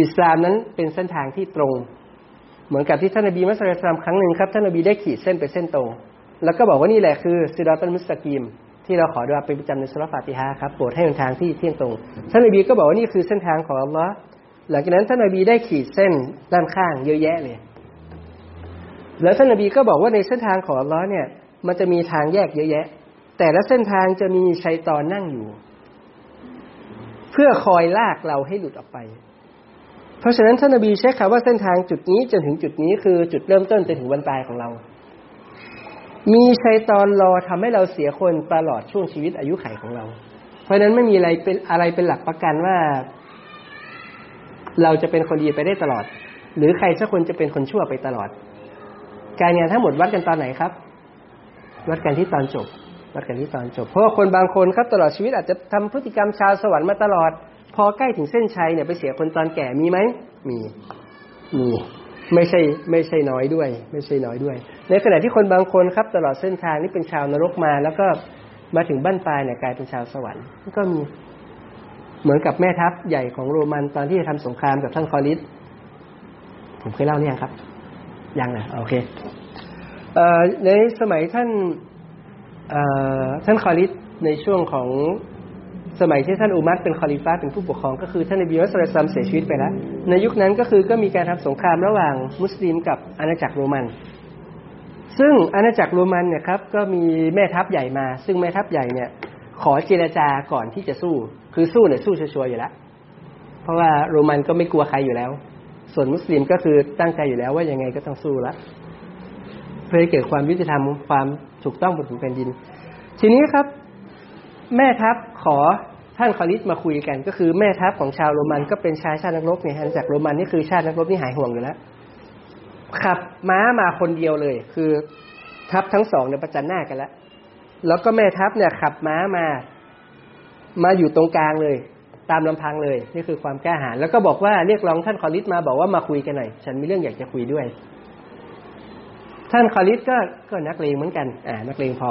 อิสลามนั้นเป็นเส้นทางที่ตรง เหมือนกับที่ท่านนบีมัสลิมครั้งหนึ่งครับท่านนบีได้ขีดเส้นเป็นเส้นตรง แล้วก็บอกว่านี่แหละคือซิดาตันมุสตะกีม ที่เราขอดูอาเป็นประจำในสุรฟาติฮะครับโปรดให้เป็นทางที่เที่ยงตรง ท่านนบีก็บอกว่านี่คือเส้นทางของอัลลอฮ์หลังจากนั้นท่านนบีได้ขีดเส้นด้านข้างเยอะแยะเลย แล้วท่านนบีก็บอกว่าในเส้นทางของอัลลอฮ์เนี่ย มันจะมีทางแยกเยอะแยะ แต่ละเส้นทางจะมีชัยตอนนั่งอยู่ เพื่อคอยลากเราให้หลุดออกไป ราะฉะนั้นท่านนบีใช้คำว่าเส้นทางจุดนี้จนถึงจุดนี้คือจุดเริ่มต้นจนถึงวันตายของเรา มีชัยตอนรอทำให้เราเสียคนตลอดช่วงชีวิตอายุไขของเรา เพราะฉะนั้นไม่มีอะไรเป็นอะไรเป็นหลักประกันว่า เราจะเป็นคนดีไปได้ตลอด หรือใครสักคนจะเป็นคนชั่วไปตลอด การงานทั้งหมดวัดกันตอนไหนครับ วัดกันที่ตอนจบ วัดกันที่ตอนจบ เพราะคนบางคนครับตลอดชีวิตอาจจะทำพฤติกรรมชาวสวรรค์มาตลอด พอใกล้ถึงเส้นชัยเนี่ยไปเสียคนตอนแก่มีไหมมีมีไม่ใช่ไม่ใช่น้อยด้วย ไม่ใช่น้อยด้วย ในขณะที่คนบางคนครับ ตลอดเส้นทางนี่เป็นชาวนรกมา แล้วก็มาถึงบ้านปลายเนี่ยกลายเป็นชาวสวรรค์ก็มีเหมือนกับแม่ทัพใหญ่ของโรมันตอนที่จะทำสงครามกับท่านคอริสผมเคยเล่าหรือยังครับ ยังนะโอเคเอ่อในสมัยท่านเอ่อท่านคอริสในช่วงของ สมัยที่ท่านอุมัรเป็นคอลิฟ้าเป็นผู้ปกครอง ก็คือท่านนบีมุสลิมเสียชีวิตไปแล้ว ในยุคนั้นก็คือก็มีการทำสงครามระหว่างมุสลิมกับอาณาจักรโรมัน ซึ่งอาณาจักรโรมันเนี่ยครับก็มีแม่ทัพใหญ่มา ซึ่งแม่ทัพใหญ่เนี่ยขอเจรจาก่อนที่จะสู้ คือสู้เนี่ยสู้ชัวร์ๆอยู่แล้ว เพราะว่าโรมันก็ไม่กลัวใครอยู่แล้ว ส่วนมุสลิมก็คือตั้งใจอยู่แล้วว่ายังไงก็ต้องสู้ละเพื่อให้เกิดความยุติธรรมความถูกต้องบนผืนแผ่นดิน ทีนี้ครับ แม่ทัพ ขอท่านคอริสมาคุยกัน ก็คือแม่ทัพของชาวโรมันก็เป็นชายชาตินักรบเนี่ยอาณาจักโรมันนี่คือชาตินักรบที่หายห่วงอยู่แล้วขับม้ามาคนเดียวเลย คือทัพทั้งสองเนี่ยประจันหน้ากันแล้วแล้วก็แม่ทัพเนี่ยขับม้ามา มาอยู่ตรงกลางเลย ตามลำพังเลย นี่คือความกล้าหาญแล้วก็บอกว่าเรียกร้องท่านคอลิดมาบอกว่ามาคุยกันหน่อยฉันมีเรื่องอยากจะคุยด้วย ท่านคอลิดก็ก็นักเลงเหมือนกัน อ่า นักเลงพอ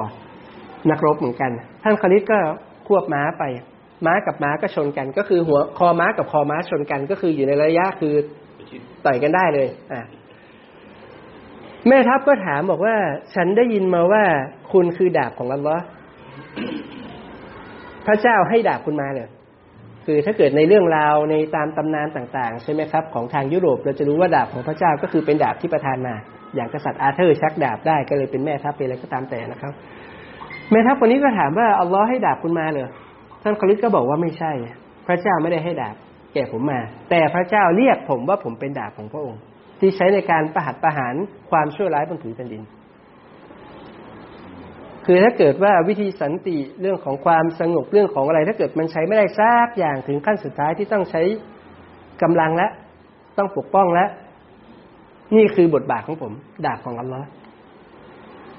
นักรบเหมือนกัน ท่านคอลิดก็ ควบม้าไป ม้ากับม้าก็ชนกัน ก็คือหัวคอม้ากับคอม้าชนกัน ก็คืออยู่ในระยะคือต่อยกันได้เลย อะแม่ทัพก็ถามบอกว่า ฉันได้ยินมาว่าคุณคือดาบของอัลลอฮ์พระเจ้าให้ดาบคุณมาเลยคือถ้าเกิดในเรื่องราวในตามตำนานต่าง ๆ ใช่ไหมครับ ของทางยุโรปเราจะรู้ว่าดาบของพระเจ้าก็คือเป็นดาบที่ประทานมา อย่างกษัตริย์อาเธอร์ชักดาบได้ก็เลยเป็นแม่ทัพเป็นอะไรก็ตามแต่นะครับ แม่ทัพคนนี้ก็ถามว่าอัลลอฮ์ให้ดาบคุณมาเลยท่านคอลิสก็บอกว่าไม่ใช่ พระเจ้าไม่ได้ให้ดาบแก่ผมมา แต่พระเจ้าเรียกผมว่าผมเป็นดาบของพระองค์ ที่ใช้ในการประหัตประหารความชั่วร้ายบนผืนแผ่นดิน คือถ้าเกิดว่าวิธีสันติเรื่องของความสงบเรื่องของอะไร ถ้าเกิดมันใช้ไม่ได้ซากอย่างถึงขั้นสุดท้ายที่ต้องใช้กำลังและ ต้องปกป้องและ นี่คือบทบาทของผม ดาบของอัลลอฮ์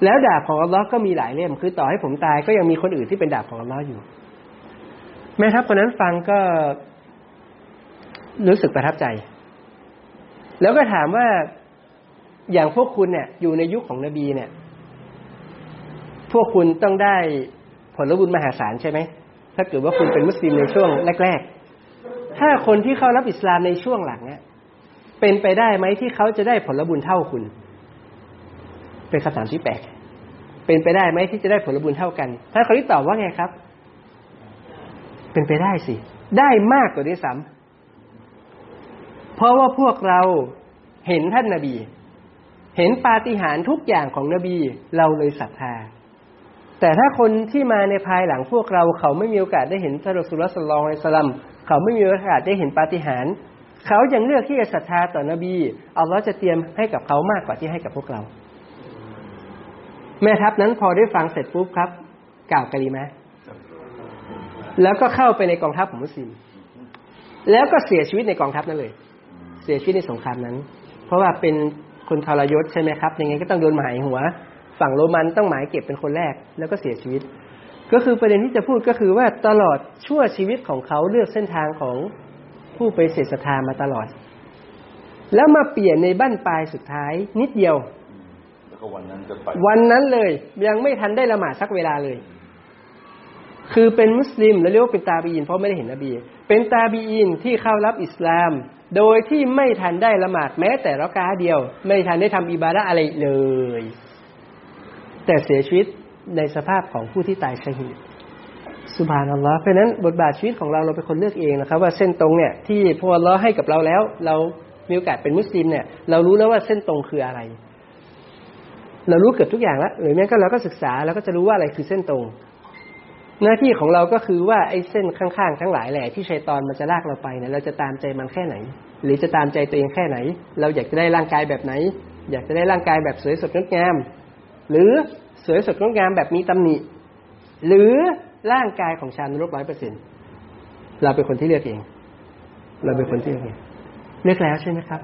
แล้วดาบของอัลลอฮ์ก็มีหลายเล่ม คือต่อให้ผมตายก็ยังมีคนอื่นที่เป็นดาบของอัลลอฮ์อยู่ แม่ทัพคนนั้นฟังก็รู้สึกประทับใจ แล้วก็ถามว่าอย่างพวกคุณเนี่ย อยู่ในยุคของนบีเนี่ย พวกคุณต้องได้ผลบุญมหาศาลใช่ไหม ถ้าเกิดว่าคุณเป็นมุสลิมในช่วงแรก ๆ ถ้าคนที่เข้ารับอิสลามในช่วงหลังเนี่ยเป็นไปได้ไหมที่เขาจะได้ผลบุญเท่าคุณ เป็นคำถามที่แปลก เป็นไปได้ไหมที่จะได้ผลบุญเท่ากันถ้าเขาตอบว่าไงครับ เป็นไปได้สิ ได้มากกว่าด้วยซ้ำเพราะว่าพวกเราเห็นท่านนาบี เห็นปาฏิหาริย์ทุกอย่างของนบี เราเลยศรัทธา แต่ถ้าคนที่มาในภายหลังพวกเราเขาไม่มีโอกาสได้เห็นทารสุลสลอฮุอะลัยฮิวะซัลลัมเขาไม่มีโอกาสได้เห็นปาฏิหาริย์เขายังเลือกที่จะศรัทธาต่อนบีอัลลอฮ์จะเตรียมให้กับเขามากกว่าที่ให้กับพวกเรา แม่ทัพนั้นพอได้ฟังเสร็จปุ๊บครับ กล่าวกะลีมะห์แล้วก็เข้าไปในกองทัพของมุสลิม แล้วก็เสียชีวิตในกองทัพนั้นเลย เสียชีวิตในสงครามนั้น เพราะว่าเป็นคนทรยศใช่ไหมครับยังไงก็ต้องโดนหมายหัว ฝั่งโรมันต้องหมายเก็บเป็นคนแรก แล้วก็เสียชีวิต ก็คือประเด็นที่จะพูดก็คือว่าตลอดชั่วชีวิตของเขาเลือกเส้นทางของผู้ไปเสียศรัทธามาตลอด แล้วมาเปลี่ยนในบั้นปลายสุดท้ายนิดเดียว ก็วันนั้นจะไป วันนั้นเลย ยังไม่ทันได้ละหมาดสักเวลาเลย คือเป็นมุสลิมแล้วเรียกว่าเป็นตาบีอินเพราะไม่ได้เห็นนบี เป็นตาบีอินที่เข้ารับอิสลาม โดยที่ไม่ทันได้ละหมาดแม้แต่รักาเดียว ไม่ทันได้ทำอิบาดะอะไรเลย แต่เสียชีวิตในสภาพของผู้ที่ตายชฮีดสุบานัลลอฮ์เพราะนั้นบทบาทชีวิตของเราเราเป็นคนเลือกเองนะครับ ว่าเส้นตรงเนี่ยที่พอัลลอฮ์ให้กับเราแล้ว เรามีโอกาสเป็นมุสลิมเนี่ย เรารู้แล้วว่าเส้นตรงคืออะไร เรารู้เกือบทุกอย่างแล้วหรือแม้ก็เราก็ศึกษาเราก็จะรู้ว่าอะไรคือเส้นตรง หน้าที่ของเราก็คือว่าไอ้เส้นข้างๆทั้งหลายแหละที่ชัยตอนมันจะลากเราไปเนี่ยเราจะตามใจมันแค่ไหน หรือจะตามใจตัวเองแค่ไหน เราอยากจะได้ร่างกายแบบไหน อยากจะได้ร่างกายแบบสวยสดงดงาม หรือสวยสดงดงามแบบมีตำหนิ หรือร่างกายของชานรกร้อยเปอร์เซ็นเราเป็นคนที่เลือกเอง เราเป็นคนที่เลือกเองเลือกแล้วใช่ไหมครับ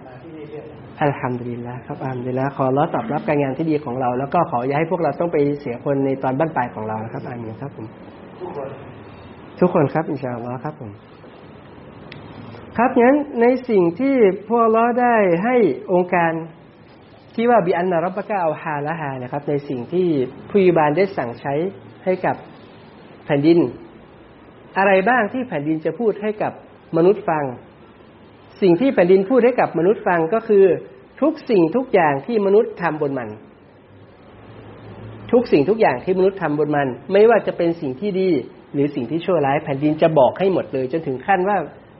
อัลฮัมดุลิลละครับอัลฮัมดุลิลละขอร้อตอบรับการงานที่ดีของเรา แล้วก็ขออย่าให้พวกเราต้องไปเสียคนในตอนบั้นปลายของเรานะครับอามีนครับผมทุกคนครับอินชาอัลลอฮ์ครับผมครับงั้นในสิ่งที่พวกเราได้ให้องค์การที่ว่าบิอันนารับบะกะเอาฮาละฮานะครับ ในสิ่งที่ผู้ยิบาลได้สั่งใช้ให้กับแผ่นดิน อะไรบ้างที่แผ่นดินจะพูดให้กับมนุษย์ฟัง สิ่งที่แผ่นดินพูดให้กับมนุษย์ฟังก็คือ ทุกสิ่งทุกอย่างที่มนุษย์ทำบนมัน ทุกสิ่งทุกอย่างที่มนุษย์ทำบนมัน ไม่ว่าจะเป็นสิ่งที่ดี หรือสิ่งที่ชั่วร้าย แผ่นดินจะบอกให้หมดเลย จนถึงขั้นว่า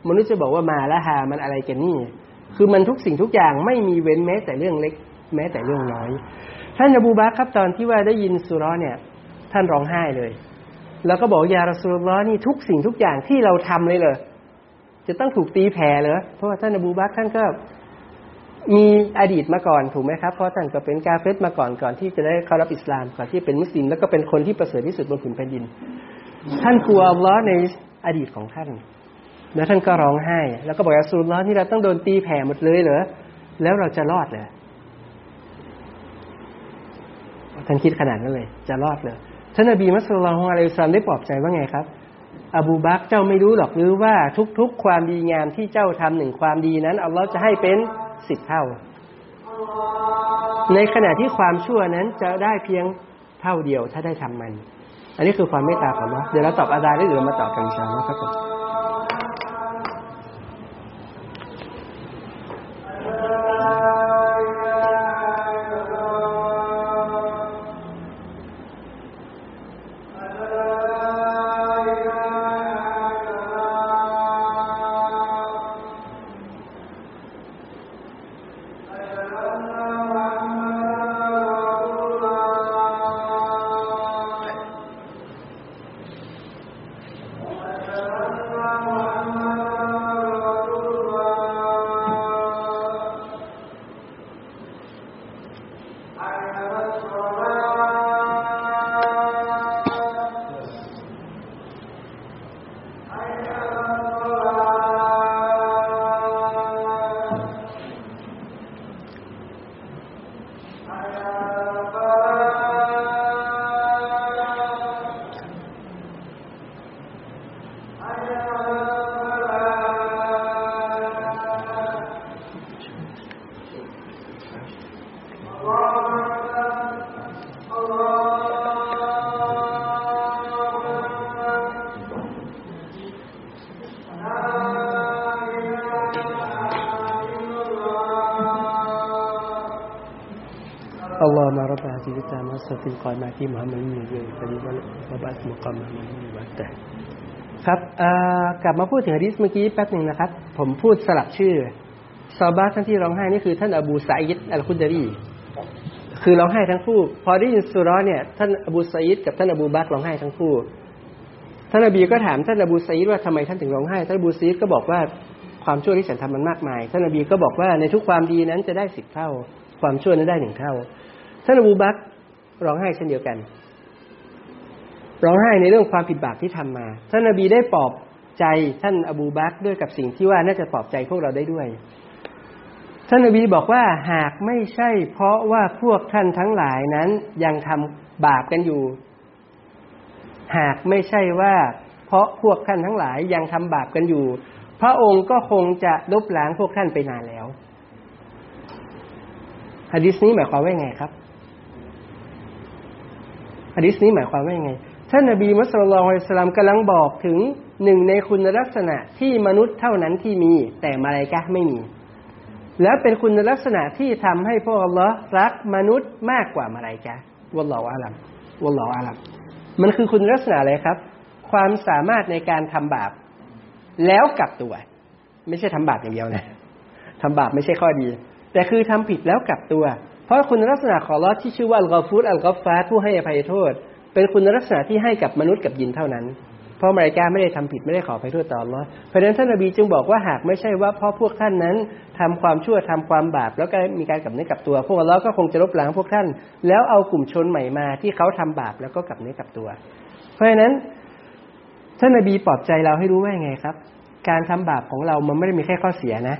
มนุษย์จะบอกว่ามาละหามันอะไรกันนี่ คือมันทุกสิ่งทุกอย่างไม่มีเว้นแม้แต่เรื่องเล็ก แม้แต่เรื่องน้อย ท่านอบูบักครับตอนที่ว่าได้ยินสุเรอนเนี่ย ท่านร้องไห้เลย แล้วก็บอกยารอสูลุลลอฮ์นี่ทุกสิ่งทุกอย่างที่เราทำเลยเลยจะต้องถูกตีแผ่เลยเพราะว่าท่านอบูบักท่านก็ มีอดีตมาก่อนถูกไหมครับเพราะท่านก็เป็นกาเฟตมาก่อนก่อนที่จะได้เข้ารับอิสลามก่อนที่เป็นมุสลิมแล้วก็เป็นคนที่ประเสริฐที่สุดบนผืนแผ่นดิน ท่านกลัวอัลลอฮ์ในอดีตของท่าน แล้วท่านก็ร้องไห้ แล้วก็บอกอัสูลลอฮ์นี่เราต้องโดนตีแผ่หมดเลยเหรอแล้วเราจะรอดเหรอท่านคิดขนาดนั้นเลย จะรอดเลยท่านนบีมัสลิมของอะลัยฮิสลามได้ปลอบใจว่าไงครับ อบูบักเจ้าไม่รู้หรอกหรือว่าทุกๆความดีงามที่เจ้าทำหนึ่งความดีนั้นอัลลอฮ์จะให้เป็น สิบเท่า ในขณะที่ความชั่วนั้นจะได้เพียงเท่าเดียวถ้าได้ทำมัน อันนี้คือความเมตตาของเราเดี๋ยวเราตอบอาจารย์ได้หรือมาตอบกันอินชาอัลลอฮ์ครับผม Pakistan Masjid Qamati Muhammad Muhammad ตอนนี้ว่าบาสมุกามัามีวัดแต่ครับกลับมาพูดถึงฮะดิษเมื่อกี้แป๊บหนึ่งนะครับ ผมพูดสลับชื่อซาบะท่านที่ร้องไห้นี่คือท่านอบูไซยิดอัลคุดารีคือร้องไห้ทั้งคู่ พอได้ยินสุร้อนเนี่ยท่านอบูไซยิดกับท่านอบูบักร้องไห้ทั้งคู่ ท่านอบีก็ถามท่านอบูไซยิดว่าทำไมท่านถึงร้องไห้ ท่านอบูไซยิดก็บอกว่าความชั่วที่ฉันทำมันมากมาย ท่านอบีก็บอกว่าในทุกความดีนั้นจะได้สิบเท่า ความชั่วนั้นได้หนึ่งเท่าานอบูบักร้องไห้เช่นเดียวกัน ร้องไห้ในเรื่องความผิดบาปที่ทำมา ท่านอบีได้ปลอบใจท่านอบูบักด้วยกับสิ่งที่ว่าน่าจะปลอบใจพวกเราได้ด้วย ท่านอบีบอกว่าหากไม่ใช่ เพราะว่าพวกท่านทั้งหลายนั้นยังทำบาปกันอยู่ หากไม่ใช่ว่า เพราะพวกท่านทั้งหลายยังทำบาปกันอยู่ พระองค์ก็คงจะลบล้างพวกท่านไปนานแล้วฮะดิษนี้หมายความว่าไงครับ ฮะดิษนี้หมายความว่าไง ท่านนบีมุสลิมอัลสลามกำลังบอกถึงหนึ่งในคุณลักษณะที่มนุษย์เท่านั้นที่มี แต่มาลายกะไม่มี และเป็นคุณลักษณะที่ทำให้พวกอัลลอฮ์รักมนุษย์มากกว่ามาลายกะวัลลอฮอาลัมวัลลอฮอาลัมมันคือคุณลักษณะอะไรครับ ความสามารถในการทำบาป แล้วกลับตัว ไม่ใช่ทำบาปอย่างเดียวนะทำบาปไม่ใช่ข้อดี แต่คือทำผิดแล้วกลับตัว ราะคุณลักษณะของลอที่ชื่อว่าอัลกอฟูดอัลกอฟฟาผู้ให้อภัยโทษ เป็นคุณลักษณะที่ให้กับมนุษย์กับยินเท่านั้น เพราะมาริกาไม่ได้ทำผิดไม่ได้ขออภัยโทษต่อลอเพราะฉะนั้นท่านนบีจึงบอกว่าหากไม่ใช่ว่าเพราะพวกท่านนั้นทำความชั่วทำความบาป แล้วก็มีการกลับเนื้อกลับตัว พวกลอก็คงจะลบล้างพวกท่าน แล้วเอากลุ่มชนใหม่มาที่เขาทำบาปแล้วก็กลับเนื้อกลับตัว เพราะฉะนั้นท่านนบีปลอบใจเราให้รู้ว่าไงครับ การทำบาปของเรามันไม่ได้มีแค่ข้อเสียนะ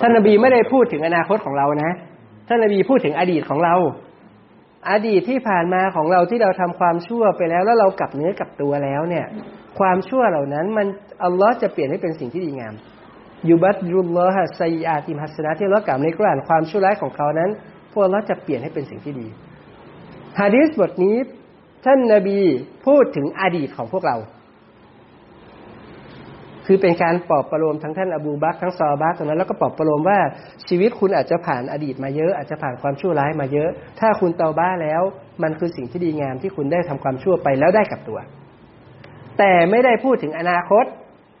ท่านนบีไม่ได้พูดถึงอนาคตของเรานะ ท่านนบีพูดถึงอดีตของเรา อดีตที่ผ่านมาของเราที่เราทำความชั่วไปแล้ว แล้วเรากลับเนื้อกลับตัวแล้วเนี่ย ความชั่วเหล่านั้น มันอัลลอฮ์จะเปลี่ยนให้เป็นสิ่งที่ดีงามยูบัตยุลลอฮะไซอาติมฮัสนะที่เรากล่าวในกุรอานความชั่วร้ายของเขานั้น พวกเราจะเปลี่ยนให้เป็นสิ่งที่ดีฮะดีษบทนี้ ท่านนบีพูดถึงอดีตของพวกเรา คือเป็นการปลอบประโลมทั้งท่านอบูบักทั้งซอบักตรงนั้นแล้วก็ปลอบประโลมว่าชีวิตคุณอาจจะผ่านอดีตมาเยอะ อาจจะผ่านความชั่วร้ายมาเยอะ ถ้าคุณเตาบ้าแล้ว มันคือสิ่งที่ดีงามที่คุณได้ทำความชั่วไปแล้วได้กลับตัว แต่ไม่ได้พูดถึงอนาคต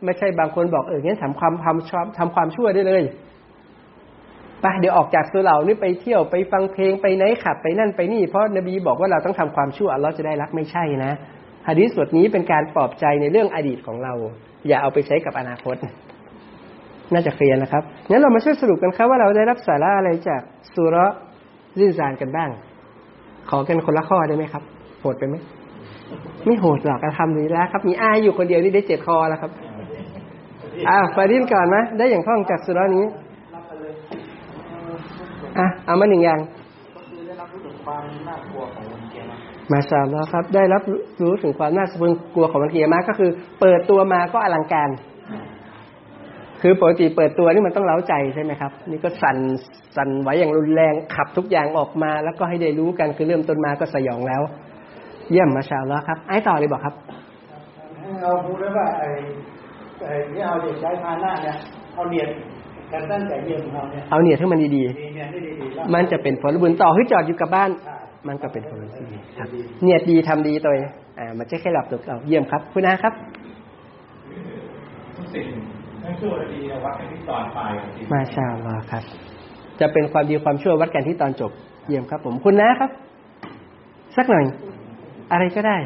ไม่ใช่บางคนบอกเอองั้นทำความทำชอบทำความชั่วได้เลยไปเดี๋ยวออกจากสุเหร่านี่ไปเที่ยวไปฟังเพลงไปไหนขับไปนั่นไปนี่เพราะนบีบอกว่าเราต้องทำความชั่วอัลลอฮ์จะได้รักไม่ใช่นะฮะดีษบทนี้เป็นการปลอบใจในเรื่องอดีตของเรา อย่าเอาไปใช้กับอนาคต น่าจะเคลียร์นะครับงั้นเรามาช่วยสรุปกันครับว่าเราได้รับสาระอะไรจากสุรซินซานกันบ้าง ขอกันคนละข้อได้ไหมครับโหดไปไหมไม่โหดหรอกการทำนี้แล้วครับ มีอายอยู่คนเดียวนี่ได้เจ็ดคอแล้วครับอ่าฟาดินก่อนไหมได้อย่างท่องจากสุรนี้อะเอามาหนึ่งอย่าง มาชาอัลลอฮ์ครับ ได้รับรู้ถึงความน่าสะพรึงกลัวของวันเกียรมาก็คือ เปิดตัวมาก็อลังการ คือปกติเปิดตัวนี่มันต้องเล้าใจใช่ไหมครับ นี่ก็สั่นสั่นไหวอย่างรุนแรงขับทุกอย่างออกมา แล้วก็ให้ได้รู้กันคือเริ่มต้นมาก็สยองแล้ว เยี่ยมมาชาอัลลอฮ์ครับ ไอ้ต่อเลยบอกครับเราพูดได้ว่าไอ้ไอ้ที่เอาเด็กใช้พาหน้าเนี่ยเอาเนียดกันตั้งแต่เยี่ยมของเราเนี่ยเอาเนี่ยให้มันดีดีเนี่ยได้ดีๆแล้วๆมันจะเป็นผลบุญต่อให้จอดอยู่กับบ้าน มันก็เป็นผลบุญที่ดีครับ เนียดดีทำดีตัวเองอ่ามันจะแค่หลับตกเอาเยี่ยมครับ คุณอาครับทุกสิ่งทั้งชั่วและดีวัดกันที่ตอนปลายของชีวิตมาชาอัลลอฮ์ครับ จะเป็นความดีความชั่ววัดกันที่ตอนจบ เยี่ยมครับ ผมคุณนะครับ สักหน่อย อะไรก็ได้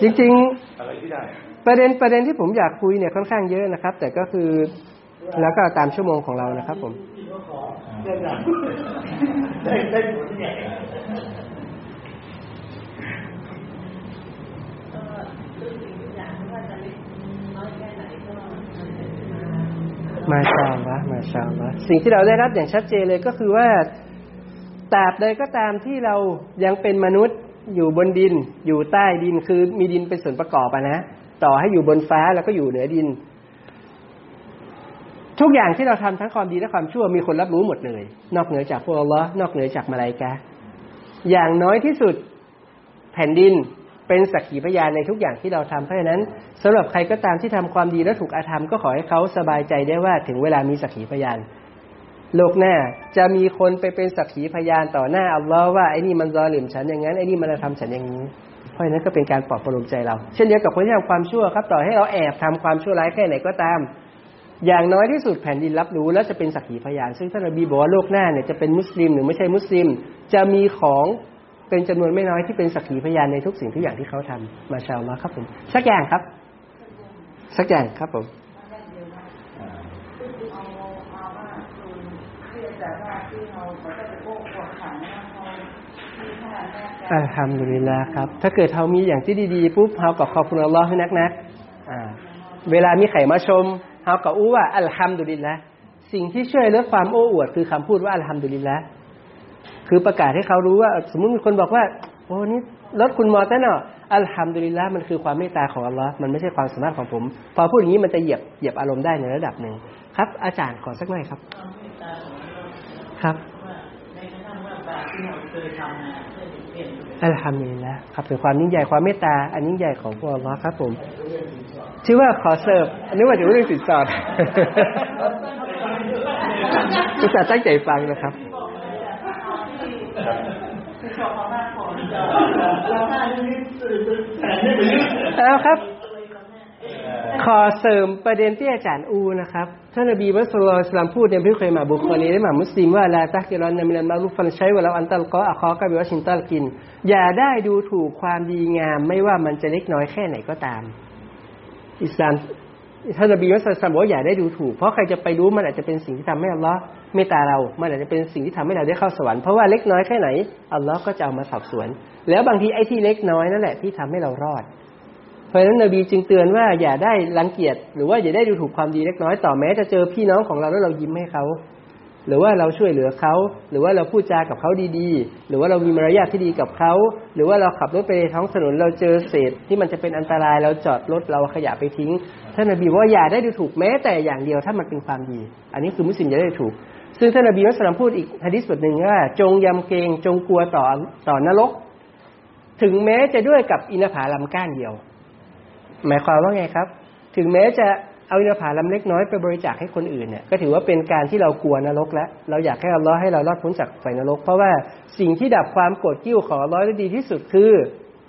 จริงอะไรที่ได้ๆประเด็นประเด็นที่ผมอยากคุยเนี่ยค่อนข้างเยอะนะครับ แต่ก็คือแล้วก็ตามชั่วโมงของเรานะครับ ผมที่เขาขอเรื่องนั้นได้ได้ผลเนี่ย มาชาอัลลอฮ์มาชาอัลลอฮ์สิ่งที่เราได้รับอย่างชัดเจนเลยก็คือว่าตราบใดก็ตามที่เรายังเป็นมนุษย์อยู่บนดิน อยู่ใต้ดินคือมีดินเป็นส่วนประกอบอะนะต่อให้อยู่บนฟ้าแล้วก็อยู่เหนือดิน ทุกอย่างที่เราทำทั้งความดีและความชั่วมีคนรับรู้หมดเลย นอกเหนือจากพวกอัลลอฮ์นอกเหนือจากมาลายกาอย่างน้อยที่สุด แผ่นดิน เป็นสักขีพยานในทุกอย่างที่เราทำเพราะฉะนั้นสำหรับใครก็ตามที่ทำความดีและถูกอาธรรมก็ขอให้เขาสบายใจได้ว่าถึงเวลามีสักขีพยานโลกหน้าจะมีคนไปเป็นสักขีพยานต่อหน้าอัลลอฮ์ว่าไอ้นี่มันรอหลิมฉันอย่างนั้นไอ้นี่มันทำฉันอย่างนี้ เพราะฉะนั้นก็เป็นการปลอบประโลมใจเรา เช่นเดียวกับคนที่ทำความชั่วครับ ต่อให้เราแอบทำความชั่วร้ายแค่ไหนก็ตาม อย่างน้อยที่สุดแผ่นดินรับรู้และจะเป็นสักขีพยาน ซึ่งท่านนบีบอกว่าโลกหน้าเนี่ยจะเป็นมุสลิมหรือไม่ใช่มุสลิม จะมีของ เป็นจำนวนไม่น้อยที่เป็นสักขีพยานในทุกสิ่งทุกอย่างที่เขาทำมาชาอัลลอฮ์ครับผม สักอย่างครับ สักอย่างครับผมอัลฮัมดุลิลลาห์ครับ ถ้าเกิดเรามีอย่างที่ดีๆปุ๊บเราก็ขอบคุณอัลลอฮ์ให้นักๆอ่าเวลามีใครมาชมเราก็อู้ว่าอัลฮัมดุลิลละสิ่งที่ช่วยลดความโอ้อวดคือคำพูดว่าอัลฮัมดุลิลละ คือประกาศให้เขารู้ว่า สมมุติมีคนบอกว่า โอ้นี่รถคุณมอเตอร์เนาะอัลฮัมดุลิลละมันคือความเมตตาของอัลลอฮ์มันไม่ใช่ความสามารถของผม พอพูดอย่างนี้มันจะเหยียบเหยียบอารมณ์ได้ในระดับหนึ่งครับ อาจารย์ขอสักหน่อยครับ ครับอัลฮัมดุลิลละครับเป็นความยิ่งใหญ่ความเมตตา อันยิ่งใหญ่ของพระอัลลอฮ์ครับ ผม ชื่อว่าขอเสิร์ฟอันนี้ว่าจะเรื่องสินสอดอุตส่าห์ตั้งใจฟังนะครับ แล้วครับ ขอเสริมประเด็นที่อาจารย์อูนะครับ ท่านนบีมุสลิมสลามพูดในพิเคยมาบุคคลีได้มามุสลิมว่าลาตักกิรอนนามินันมารุฟันใช้เวลาอันตัลกออะคอกับวาชินตัลกิน อย่าได้ดูถูกความดีงาม ไม่ว่ามันจะเล็กน้อยแค่ไหนก็ตาม อิสลาม ท่านนบีมุสลิมบอกว่าอย่าได้ดูถูก เพราะใครจะไปรู้มันอาจจะเป็นสิ่งที่ทำให้อัลลอฮ์เมตตาเรา มันอาจจะเป็นสิ่งที่ทำให้เราได้เข้าสวรรค์เพราะว่าเล็กน้อยแค่ไหนอัลลอฮ์ก็จะเอามาสอบสวน แล้วบางทีไอ้ที่เล็กน้อยนั่นแหละที่ทำให้เรารอด เพราะฉะนั้นนบีจึงเตือนว่าอย่าได้รังเกียจหรือว่าอย่าได้ดูถูกความดีเล็กน้อยต่อแม้จะเจอพี่น้องของเราแล้วเรายิ้มให้เขา หรือว่าเราช่วยเหลือเขา หรือว่าเราพูดจากับเขาดีๆ หรือว่าเรามีมารยาทที่ดีกับเขา หรือว่าเราขับรถไปท้องถนนเราเจอเศษ ที่มันจะเป็นอันตรายเราจอดรถเราขยะไปทิ้งท่านนบีบอกว่าอย่าได้ดูถูกแม้แต่อย่างเดียวถ้ามันเป็นความดี อันนี้คือมุสลิมอย่าได้ถูก ซึ่งท่านนบีมุสลิมพูดอีกฮะดิษบทหนึ่งว่า จงยำเกรงจงกลัวต่อต่อนรก ถึงแม้จะด้วยกับอินทผลัมก้านเดียว หมายความว่าไงครับ ถึงแม้จะ เอาอินทผลัมเล็กน้อยไปบริจาคให้คนอื่นเนี่ยก็ถือว่าเป็นการที่เรากลัวนรกแล้ว เราอยากให้อัลลอฮ์ให้เรารอดพ้นจากไฟนรก เพราะว่าสิ่งที่ดับความโกรธกิ้วของอัลลอฮ์ได้ดีที่สุดคือ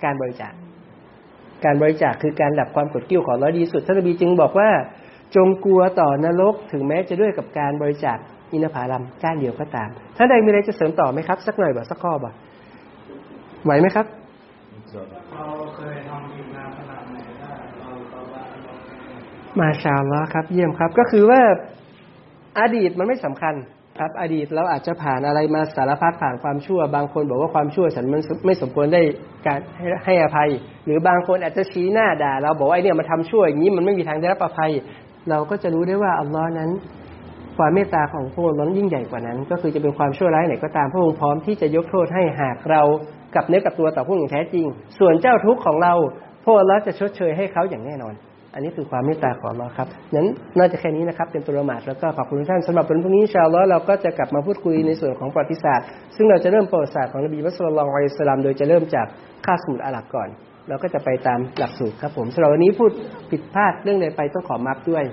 การบริจาค การบริจาคคือการดับความโกรธกิ้วของอัลลอฮ์ดีที่สุดท่านนบีจึงบอกว่า จงกลัวต่อนรกถึงแม้จะด้วยกับการบริจาคอินทผลัมก้านเดียวก็ตามท่านใดมีอะไรจะเสริมต่อไหมครับ สักหน่อยบ่สักข้อบ่ไหวไหมครับเราเคยทำทีมงานขนาดไหนถ้าเราตอบว่าเรา มาชาลลอครับ เยี่ยมครับ ก็คือว่าอดีตมันไม่สำคัญครับ อดีตเราอาจจะผ่านอะไรมาสารพัดผ่านความชั่ว บางคนบอกว่าความชั่วฉันมันไม่สมควรได้การให้ให้อภัย หรือบางคนอาจจะชี้หน้าด่า เราบอกว่าไอ้เนี่ยมาทำชั่วอย่างนี้มันไม่มีทางได้รับอภัย เราก็จะรู้ได้ว่าอัลลอฮ์นั้น ความเมตตาของพระองค์นั้นยิ่งใหญ่กว่านั้น ก็คือจะเป็นความชั่วร้ายไหนก็ตามพระองค์พร้อมที่จะยกโทษให้หากเรากับเนื้อกับตัวต่อพระองค์อย่างแท้จริง ส่วนเจ้าทุกข์ของเราพระองค์จะชดเชยให้เขาอย่างแน่นอน อันนี้คือความเมตตาของเราครับนั้นน่าจะแค่นี้นะครับเป็นตัวละหมาดแล้วก็ขอบคุณทุกท่านสำหรับวันพรุ่งนี้ชาอัลลอเราก็จะกลับมาพูดคุยในส่วนของประวัติศาสตร์ ซึ่งเราจะเริ่มประวัติศาสตร์ของนบีมุสลิมอะลัยฮิสลามโดยจะเริ่มจากคาสมุทรอาหรับก่อน เราก็จะไปตามหลักสูตรครับผมสำหรับวันนี้พูดผิดพลาดเรื่องใดไปต้องขอมับด้วย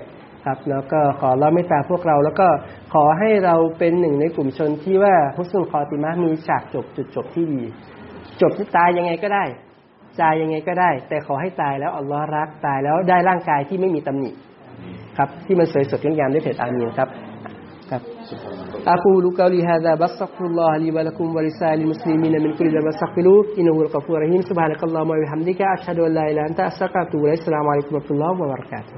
ครับแล้วก็ขอเราเมตตาพวกเรา แล้วก็ขอให้เราเป็นหนึ่งในกลุ่มชนที่ว่าฮุสนุลคอติมะมีฉากจบจุดจบที่ดี จบที่ตายยังไงก็ได้ ตายยังไงก็ได้ แต่ขอให้ตายแล้วอัลลอฮ์รักตายแล้วได้ร่างกายที่ไม่มีตำหนิครับ ที่มันสวยสดงดงามด้วยเถิดอามีนครับครับ أقول قولي هذا بستغفر الله لي ولكم ولسائر المسلمين من كل ذنب فاستغفروه إنه هو الغفور الرحيم سبحانك اللهم وبحمدك أشهد أن لا إله إلا أنت أستغفرك وأتوب إليك السلام عليكم ورحمة الله وبركاته